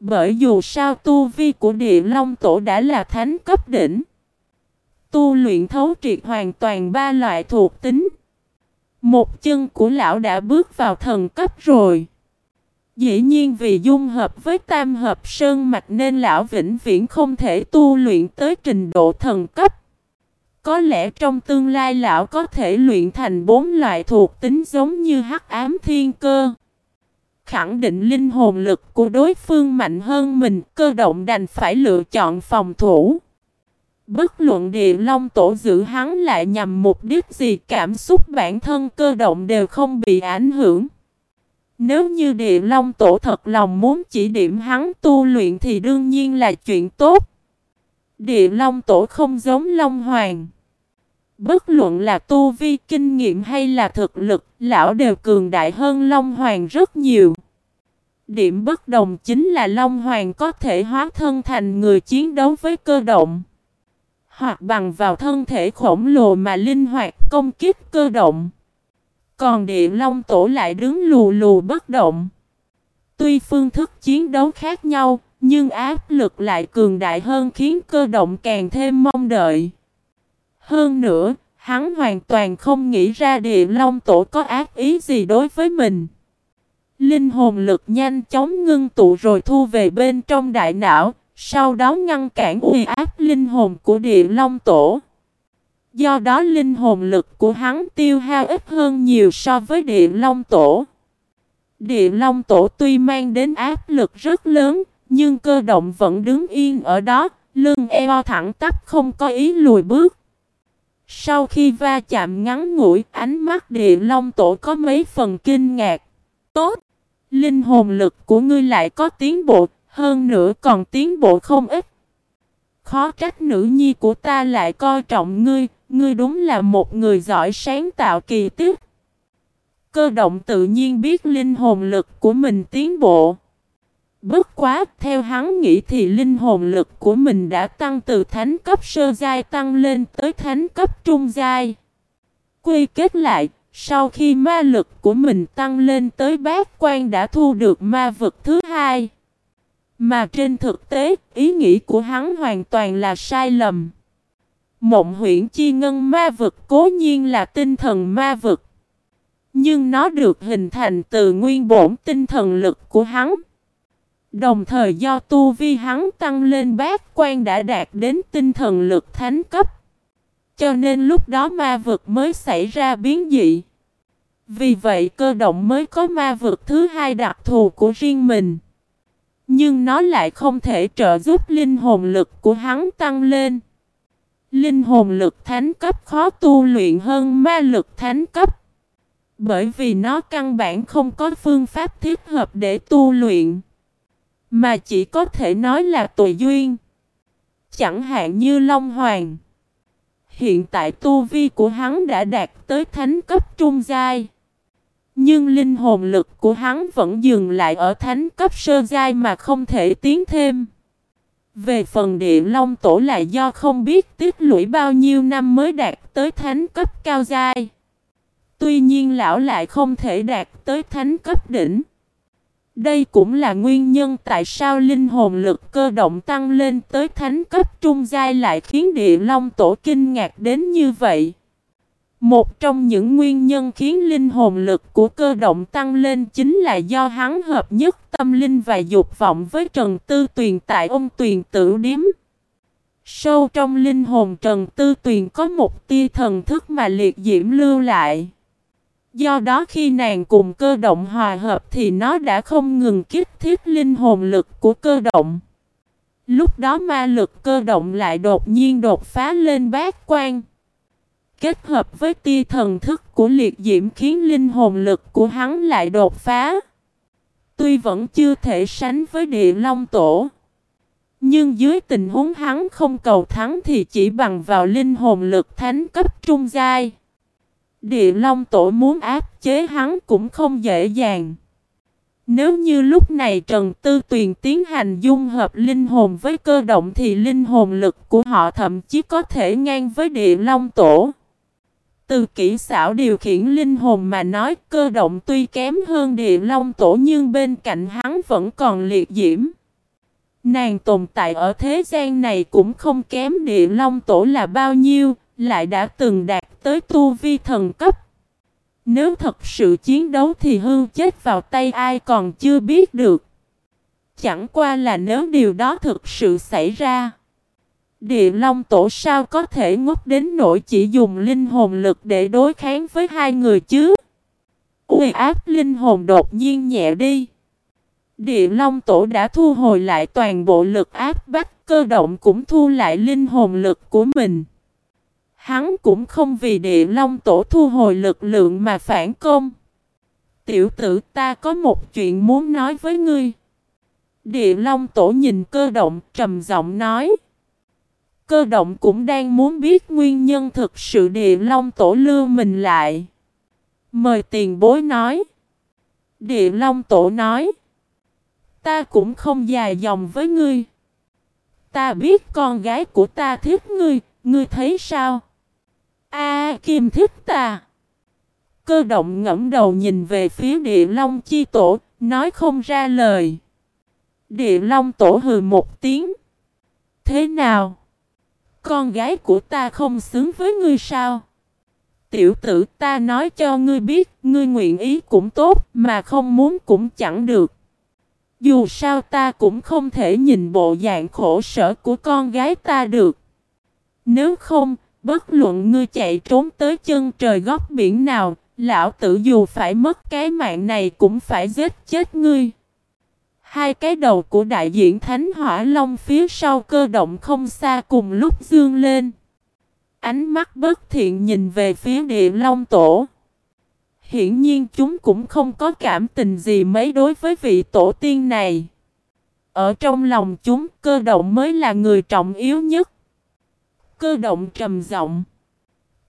Bởi dù sao tu vi của địa long tổ đã là thánh cấp đỉnh. Tu luyện thấu triệt hoàn toàn ba loại thuộc tính. Một chân của lão đã bước vào thần cấp rồi. Dĩ nhiên vì dung hợp với tam hợp sơn mạch nên lão vĩnh viễn không thể tu luyện tới trình độ thần cấp. Có lẽ trong tương lai lão có thể luyện thành bốn loại thuộc tính giống như hắc ám thiên cơ. Khẳng định linh hồn lực của đối phương mạnh hơn mình, cơ động đành phải lựa chọn phòng thủ. Bất luận địa long tổ giữ hắn lại nhằm mục đích gì cảm xúc bản thân cơ động đều không bị ảnh hưởng. Nếu như địa long tổ thật lòng muốn chỉ điểm hắn tu luyện thì đương nhiên là chuyện tốt. Địa long tổ không giống long hoàng. Bất luận là tu vi kinh nghiệm hay là thực lực, lão đều cường đại hơn Long Hoàng rất nhiều. Điểm bất đồng chính là Long Hoàng có thể hóa thân thành người chiến đấu với cơ động hoặc bằng vào thân thể khổng lồ mà linh hoạt công kích cơ động. Còn địa long tổ lại đứng lù lù bất động. Tuy phương thức chiến đấu khác nhau, nhưng áp lực lại cường đại hơn khiến cơ động càng thêm mong đợi. Hơn nữa, hắn hoàn toàn không nghĩ ra địa long tổ có ác ý gì đối với mình. Linh hồn lực nhanh chóng ngưng tụ rồi thu về bên trong đại não, sau đó ngăn cản uy áp linh hồn của địa long tổ. Do đó linh hồn lực của hắn tiêu hao ít hơn nhiều so với địa long tổ. Địa long tổ tuy mang đến áp lực rất lớn, nhưng cơ động vẫn đứng yên ở đó, lưng eo thẳng tắp không có ý lùi bước. Sau khi va chạm ngắn ngủi, ánh mắt địa long tổ có mấy phần kinh ngạc. Tốt! Linh hồn lực của ngươi lại có tiến bộ, hơn nữa còn tiến bộ không ít. khó trách nữ nhi của ta lại coi trọng ngươi, ngươi đúng là một người giỏi sáng tạo kỳ tích. Cơ động tự nhiên biết linh hồn lực của mình tiến bộ. Bất quá, theo hắn nghĩ thì linh hồn lực của mình đã tăng từ thánh cấp sơ giai tăng lên tới thánh cấp trung giai. Quy kết lại, sau khi ma lực của mình tăng lên tới bát quan đã thu được ma vực thứ hai. Mà trên thực tế, ý nghĩ của hắn hoàn toàn là sai lầm. Mộng huyễn chi ngân ma vực cố nhiên là tinh thần ma vực. Nhưng nó được hình thành từ nguyên bổn tinh thần lực của hắn. Đồng thời do tu vi hắn tăng lên bát quan đã đạt đến tinh thần lực thánh cấp. Cho nên lúc đó ma vực mới xảy ra biến dị. Vì vậy cơ động mới có ma vực thứ hai đặc thù của riêng mình. Nhưng nó lại không thể trợ giúp linh hồn lực của hắn tăng lên. Linh hồn lực thánh cấp khó tu luyện hơn ma lực thánh cấp. Bởi vì nó căn bản không có phương pháp thiết hợp để tu luyện. Mà chỉ có thể nói là tùy duyên. Chẳng hạn như Long Hoàng. Hiện tại tu vi của hắn đã đạt tới thánh cấp trung giai. Nhưng linh hồn lực của hắn vẫn dừng lại ở thánh cấp sơ giai mà không thể tiến thêm. Về phần địa long tổ là do không biết tích lũy bao nhiêu năm mới đạt tới thánh cấp cao giai. Tuy nhiên lão lại không thể đạt tới thánh cấp đỉnh. Đây cũng là nguyên nhân tại sao linh hồn lực cơ động tăng lên tới thánh cấp trung giai lại khiến địa long tổ kinh ngạc đến như vậy. Một trong những nguyên nhân khiến linh hồn lực của cơ động tăng lên chính là do hắn hợp nhất tâm linh và dục vọng với Trần Tư Tuyền tại ông Tuyền Tử Điếm. Sâu trong linh hồn Trần Tư Tuyền có một tia thần thức mà liệt diễm lưu lại. Do đó khi nàng cùng cơ động hòa hợp thì nó đã không ngừng kích thiết linh hồn lực của cơ động. Lúc đó ma lực cơ động lại đột nhiên đột phá lên bát quan. Kết hợp với tia thần thức của liệt diễm khiến linh hồn lực của hắn lại đột phá. Tuy vẫn chưa thể sánh với địa long tổ. Nhưng dưới tình huống hắn không cầu thắng thì chỉ bằng vào linh hồn lực thánh cấp trung giai. Địa Long Tổ muốn áp chế hắn cũng không dễ dàng. Nếu như lúc này Trần Tư Tuyền tiến hành dung hợp linh hồn với cơ động thì linh hồn lực của họ thậm chí có thể ngang với Địa Long Tổ. Từ kỹ xảo điều khiển linh hồn mà nói cơ động tuy kém hơn Địa Long Tổ nhưng bên cạnh hắn vẫn còn liệt diễm. Nàng tồn tại ở thế gian này cũng không kém Địa Long Tổ là bao nhiêu, lại đã từng đạt tới tu vi thần cấp. Nếu thật sự chiến đấu thì hư chết vào tay ai còn chưa biết được. Chẳng qua là nếu điều đó thực sự xảy ra. Địa Long Tổ sao có thể ngốc đến nỗi chỉ dùng linh hồn lực để đối kháng với hai người chứ? Uy áp linh hồn đột nhiên nhẹ đi. Địa Long Tổ đã thu hồi lại toàn bộ lực áp bách cơ động cũng thu lại linh hồn lực của mình. Hắn cũng không vì địa long tổ thu hồi lực lượng mà phản công. Tiểu tử ta có một chuyện muốn nói với ngươi. Địa long tổ nhìn cơ động trầm giọng nói. Cơ động cũng đang muốn biết nguyên nhân thực sự địa long tổ lưu mình lại. Mời tiền bối nói. Địa long tổ nói. Ta cũng không dài dòng với ngươi. Ta biết con gái của ta thích ngươi, ngươi thấy sao? A Kim thích ta. Cơ động ngẫm đầu nhìn về phía địa long chi tổ, nói không ra lời. Địa long tổ hừ một tiếng. Thế nào? Con gái của ta không xứng với ngươi sao? Tiểu tử ta nói cho ngươi biết, ngươi nguyện ý cũng tốt, mà không muốn cũng chẳng được. Dù sao ta cũng không thể nhìn bộ dạng khổ sở của con gái ta được. Nếu không, Bất luận ngươi chạy trốn tới chân trời góc biển nào, lão tử dù phải mất cái mạng này cũng phải giết chết ngươi. Hai cái đầu của đại diện Thánh Hỏa Long phía sau cơ động không xa cùng lúc dương lên. Ánh mắt bất thiện nhìn về phía địa long tổ. Hiển nhiên chúng cũng không có cảm tình gì mấy đối với vị tổ tiên này. ở trong lòng chúng cơ động mới là người trọng yếu nhất. Cơ động trầm giọng.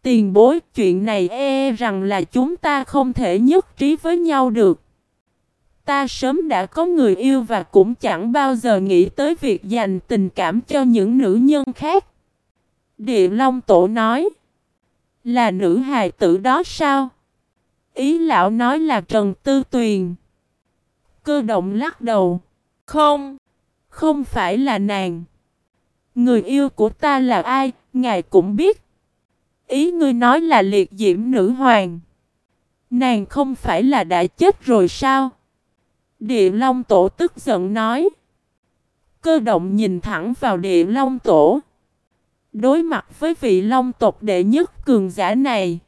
Tiền bối chuyện này e, e rằng là chúng ta không thể nhất trí với nhau được. Ta sớm đã có người yêu và cũng chẳng bao giờ nghĩ tới việc dành tình cảm cho những nữ nhân khác. Địa Long Tổ nói. Là nữ hài tử đó sao? Ý lão nói là Trần Tư Tuyền. Cơ động lắc đầu. Không, không phải là nàng. Người yêu của ta là ai, ngài cũng biết. Ý ngươi nói là liệt diễm nữ hoàng. Nàng không phải là đã chết rồi sao? Địa Long Tổ tức giận nói. Cơ động nhìn thẳng vào địa Long Tổ. Đối mặt với vị Long tộc đệ nhất cường giả này.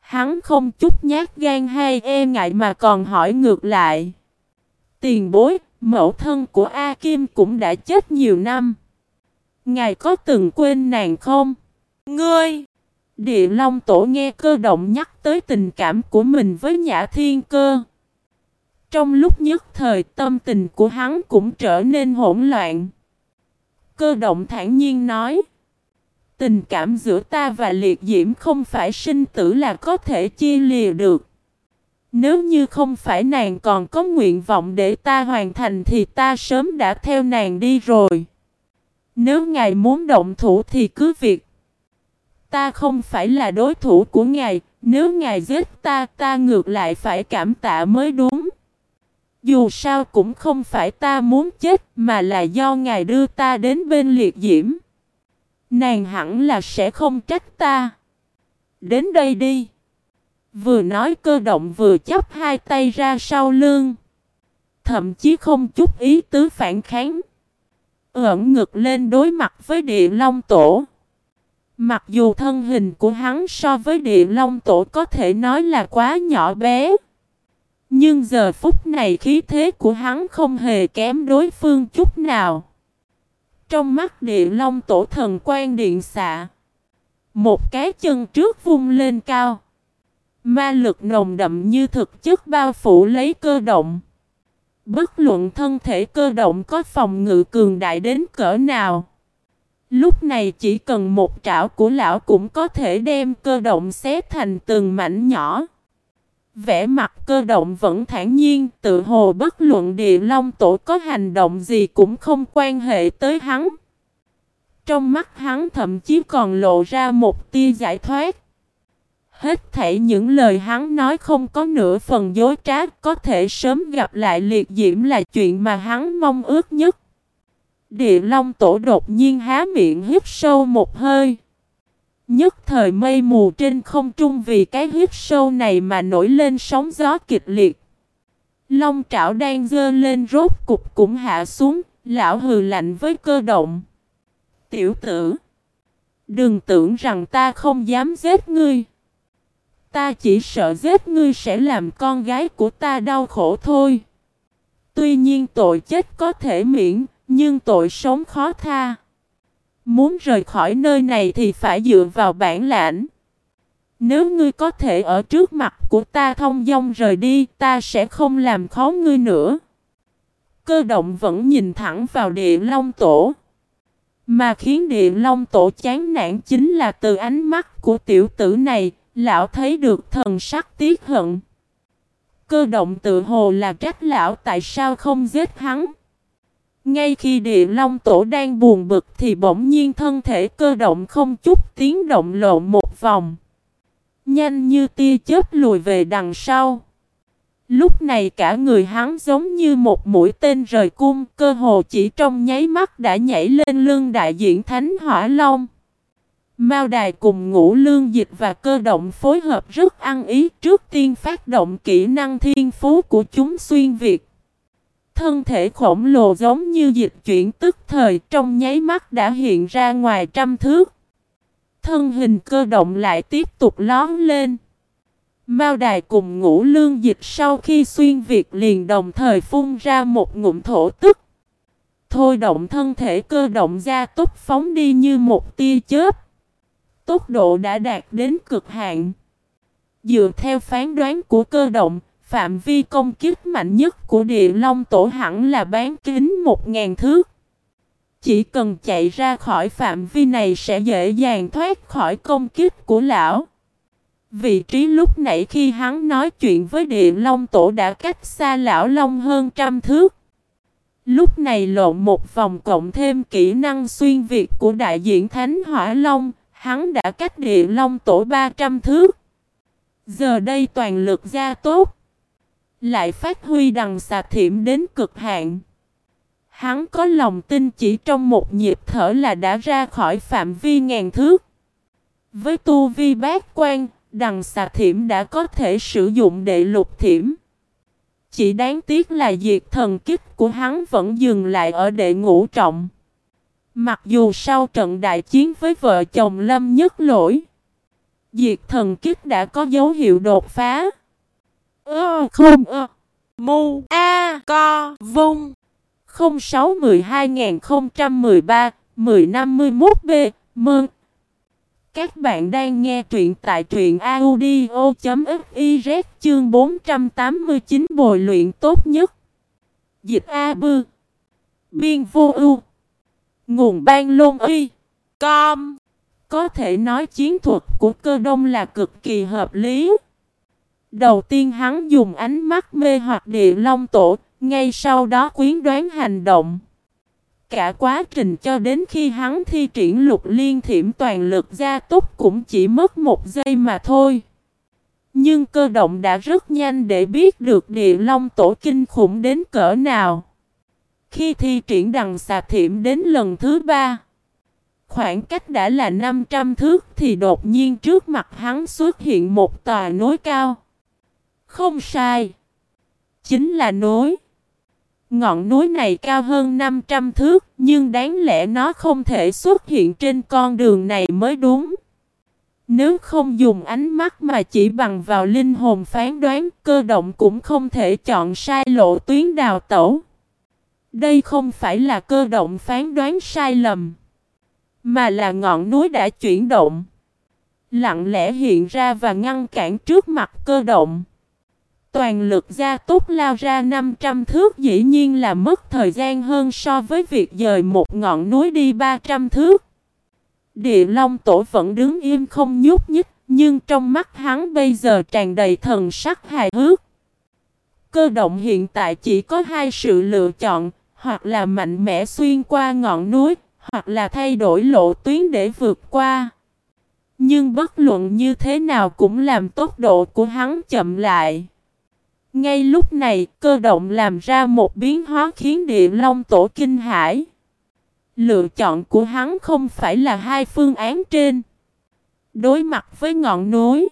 Hắn không chút nhát gan hay e ngại mà còn hỏi ngược lại. Tiền bối, mẫu thân của A Kim cũng đã chết nhiều năm. Ngài có từng quên nàng không? Ngươi! Địa Long Tổ nghe cơ động nhắc tới tình cảm của mình với Nhã Thiên Cơ. Trong lúc nhất thời, tâm tình của hắn cũng trở nên hỗn loạn. Cơ động thản nhiên nói. Tình cảm giữa ta và liệt diễm không phải sinh tử là có thể chia lìa được. Nếu như không phải nàng còn có nguyện vọng để ta hoàn thành thì ta sớm đã theo nàng đi rồi. Nếu ngài muốn động thủ thì cứ việc. Ta không phải là đối thủ của ngài, nếu ngài giết ta ta ngược lại phải cảm tạ mới đúng. Dù sao cũng không phải ta muốn chết mà là do ngài đưa ta đến bên liệt diễm. Nàng hẳn là sẽ không trách ta. Đến đây đi. Vừa nói cơ động vừa chấp hai tay ra sau lưng. Thậm chí không chút ý tứ phản kháng. Ẩn ngực lên đối mặt với địa long tổ. Mặc dù thân hình của hắn so với địa long tổ có thể nói là quá nhỏ bé. Nhưng giờ phút này khí thế của hắn không hề kém đối phương chút nào. Trong mắt địa long tổ thần quan điện xạ. Một cái chân trước vung lên cao. Ma lực nồng đậm như thực chất bao phủ lấy cơ động. Bất luận thân thể cơ động có phòng ngự cường đại đến cỡ nào. Lúc này chỉ cần một trảo của lão cũng có thể đem cơ động xé thành từng mảnh nhỏ. Vẻ mặt cơ động vẫn thản nhiên, tự hồ bất luận địa long tổ có hành động gì cũng không quan hệ tới hắn. Trong mắt hắn thậm chí còn lộ ra một tia giải thoát. Hết thảy những lời hắn nói không có nửa phần dối trá, có thể sớm gặp lại liệt diễm là chuyện mà hắn mong ước nhất. Địa Long Tổ đột nhiên há miệng hít sâu một hơi. Nhất thời mây mù trên không trung vì cái hít sâu này mà nổi lên sóng gió kịch liệt. Long trảo đang dơ lên rốt cục cũng hạ xuống, lão hừ lạnh với cơ động. Tiểu tử, đừng tưởng rằng ta không dám giết ngươi. Ta chỉ sợ giết ngươi sẽ làm con gái của ta đau khổ thôi. Tuy nhiên tội chết có thể miễn, nhưng tội sống khó tha. Muốn rời khỏi nơi này thì phải dựa vào bản lãnh. Nếu ngươi có thể ở trước mặt của ta thông dong rời đi, ta sẽ không làm khó ngươi nữa. Cơ động vẫn nhìn thẳng vào địa long tổ. Mà khiến địa long tổ chán nản chính là từ ánh mắt của tiểu tử này, lão thấy được thần sắc tiếc hận. Cơ động tự hồ là trách lão tại sao không giết hắn. Ngay khi địa long tổ đang buồn bực thì bỗng nhiên thân thể cơ động không chút tiếng động lộ một vòng. Nhanh như tia chớp lùi về đằng sau. Lúc này cả người hắn giống như một mũi tên rời cung, cơ hồ chỉ trong nháy mắt đã nhảy lên lưng đại diện Thánh Hỏa Long. Mao Đài cùng ngũ lương dịch và cơ động phối hợp rất ăn ý trước tiên phát động kỹ năng thiên phú của chúng xuyên Việt. Thân thể khổng lồ giống như dịch chuyển tức thời trong nháy mắt đã hiện ra ngoài trăm thước. Thân hình cơ động lại tiếp tục lón lên. Mao đài cùng ngũ lương dịch sau khi xuyên Việt liền đồng thời phun ra một ngụm thổ tức. Thôi động thân thể cơ động ra tốc phóng đi như một tia chớp. Tốc độ đã đạt đến cực hạn. Dựa theo phán đoán của cơ động, phạm vi công kích mạnh nhất của địa long tổ hẳn là bán kính một ngàn thước. Chỉ cần chạy ra khỏi phạm vi này sẽ dễ dàng thoát khỏi công kích của lão. Vị trí lúc nãy khi hắn nói chuyện với địa long tổ đã cách xa lão long hơn trăm thước. Lúc này lộn một vòng cộng thêm kỹ năng xuyên việt của đại diện Thánh Hỏa Long, hắn đã cách địa long tổ 300 thước. Giờ đây toàn lực ra tốt. Lại phát huy đằng xà thiểm đến cực hạn. Hắn có lòng tin chỉ trong một nhịp thở là đã ra khỏi phạm vi ngàn thước. Với tu vi bát quan, đằng xà thiểm đã có thể sử dụng đệ lục thiểm. Chỉ đáng tiếc là diệt thần kích của hắn vẫn dừng lại ở đệ ngũ trọng. Mặc dù sau trận đại chiến với vợ chồng Lâm Nhất Lỗi, diệt thần kích đã có dấu hiệu đột phá. Ơ không ơ. Mu A Co Vung 06 12 1013 1051 B Mừng. các bạn đang nghe truyện tại truyện audio.fiz chương 489 bồi luyện tốt nhất. Dịch A Bư Biên vô ưu Nguồn ban lôn y Com Có thể nói chiến thuật của cơ đông là cực kỳ hợp lý. Đầu tiên hắn dùng ánh mắt mê hoặc địa long tổ, ngay sau đó quyến đoán hành động. Cả quá trình cho đến khi hắn thi triển lục liên thiểm toàn lực gia túc cũng chỉ mất một giây mà thôi. Nhưng cơ động đã rất nhanh để biết được địa long tổ kinh khủng đến cỡ nào. Khi thi triển đằng xà thiểm đến lần thứ ba, khoảng cách đã là 500 thước thì đột nhiên trước mặt hắn xuất hiện một tòa núi cao. Không sai, chính là núi. Ngọn núi này cao hơn 500 thước, nhưng đáng lẽ nó không thể xuất hiện trên con đường này mới đúng. Nếu không dùng ánh mắt mà chỉ bằng vào linh hồn phán đoán, cơ động cũng không thể chọn sai lộ tuyến đào tẩu. Đây không phải là cơ động phán đoán sai lầm, mà là ngọn núi đã chuyển động. Lặng lẽ hiện ra và ngăn cản trước mặt cơ động. Toàn lực gia túc lao ra 500 thước dĩ nhiên là mất thời gian hơn so với việc dời một ngọn núi đi 300 thước. Địa Long Tổ vẫn đứng im không nhúc nhích, nhưng trong mắt hắn bây giờ tràn đầy thần sắc hài hước. Cơ động hiện tại chỉ có hai sự lựa chọn, hoặc là mạnh mẽ xuyên qua ngọn núi, hoặc là thay đổi lộ tuyến để vượt qua. Nhưng bất luận như thế nào cũng làm tốc độ của hắn chậm lại. Ngay lúc này, cơ động làm ra một biến hóa khiến địa long tổ kinh hãi. Lựa chọn của hắn không phải là hai phương án trên. Đối mặt với ngọn núi,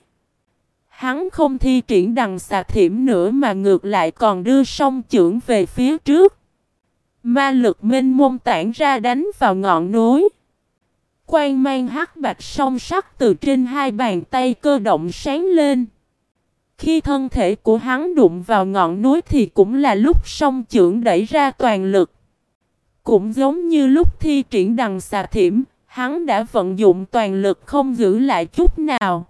hắn không thi triển đằng xà thiểm nữa mà ngược lại còn đưa song trưởng về phía trước. Ma lực minh môn tản ra đánh vào ngọn núi. Quang mang hắc bạch song sắc từ trên hai bàn tay cơ động sáng lên. Khi thân thể của hắn đụng vào ngọn núi thì cũng là lúc song trưởng đẩy ra toàn lực. Cũng giống như lúc thi triển đằng xà thiểm, hắn đã vận dụng toàn lực không giữ lại chút nào.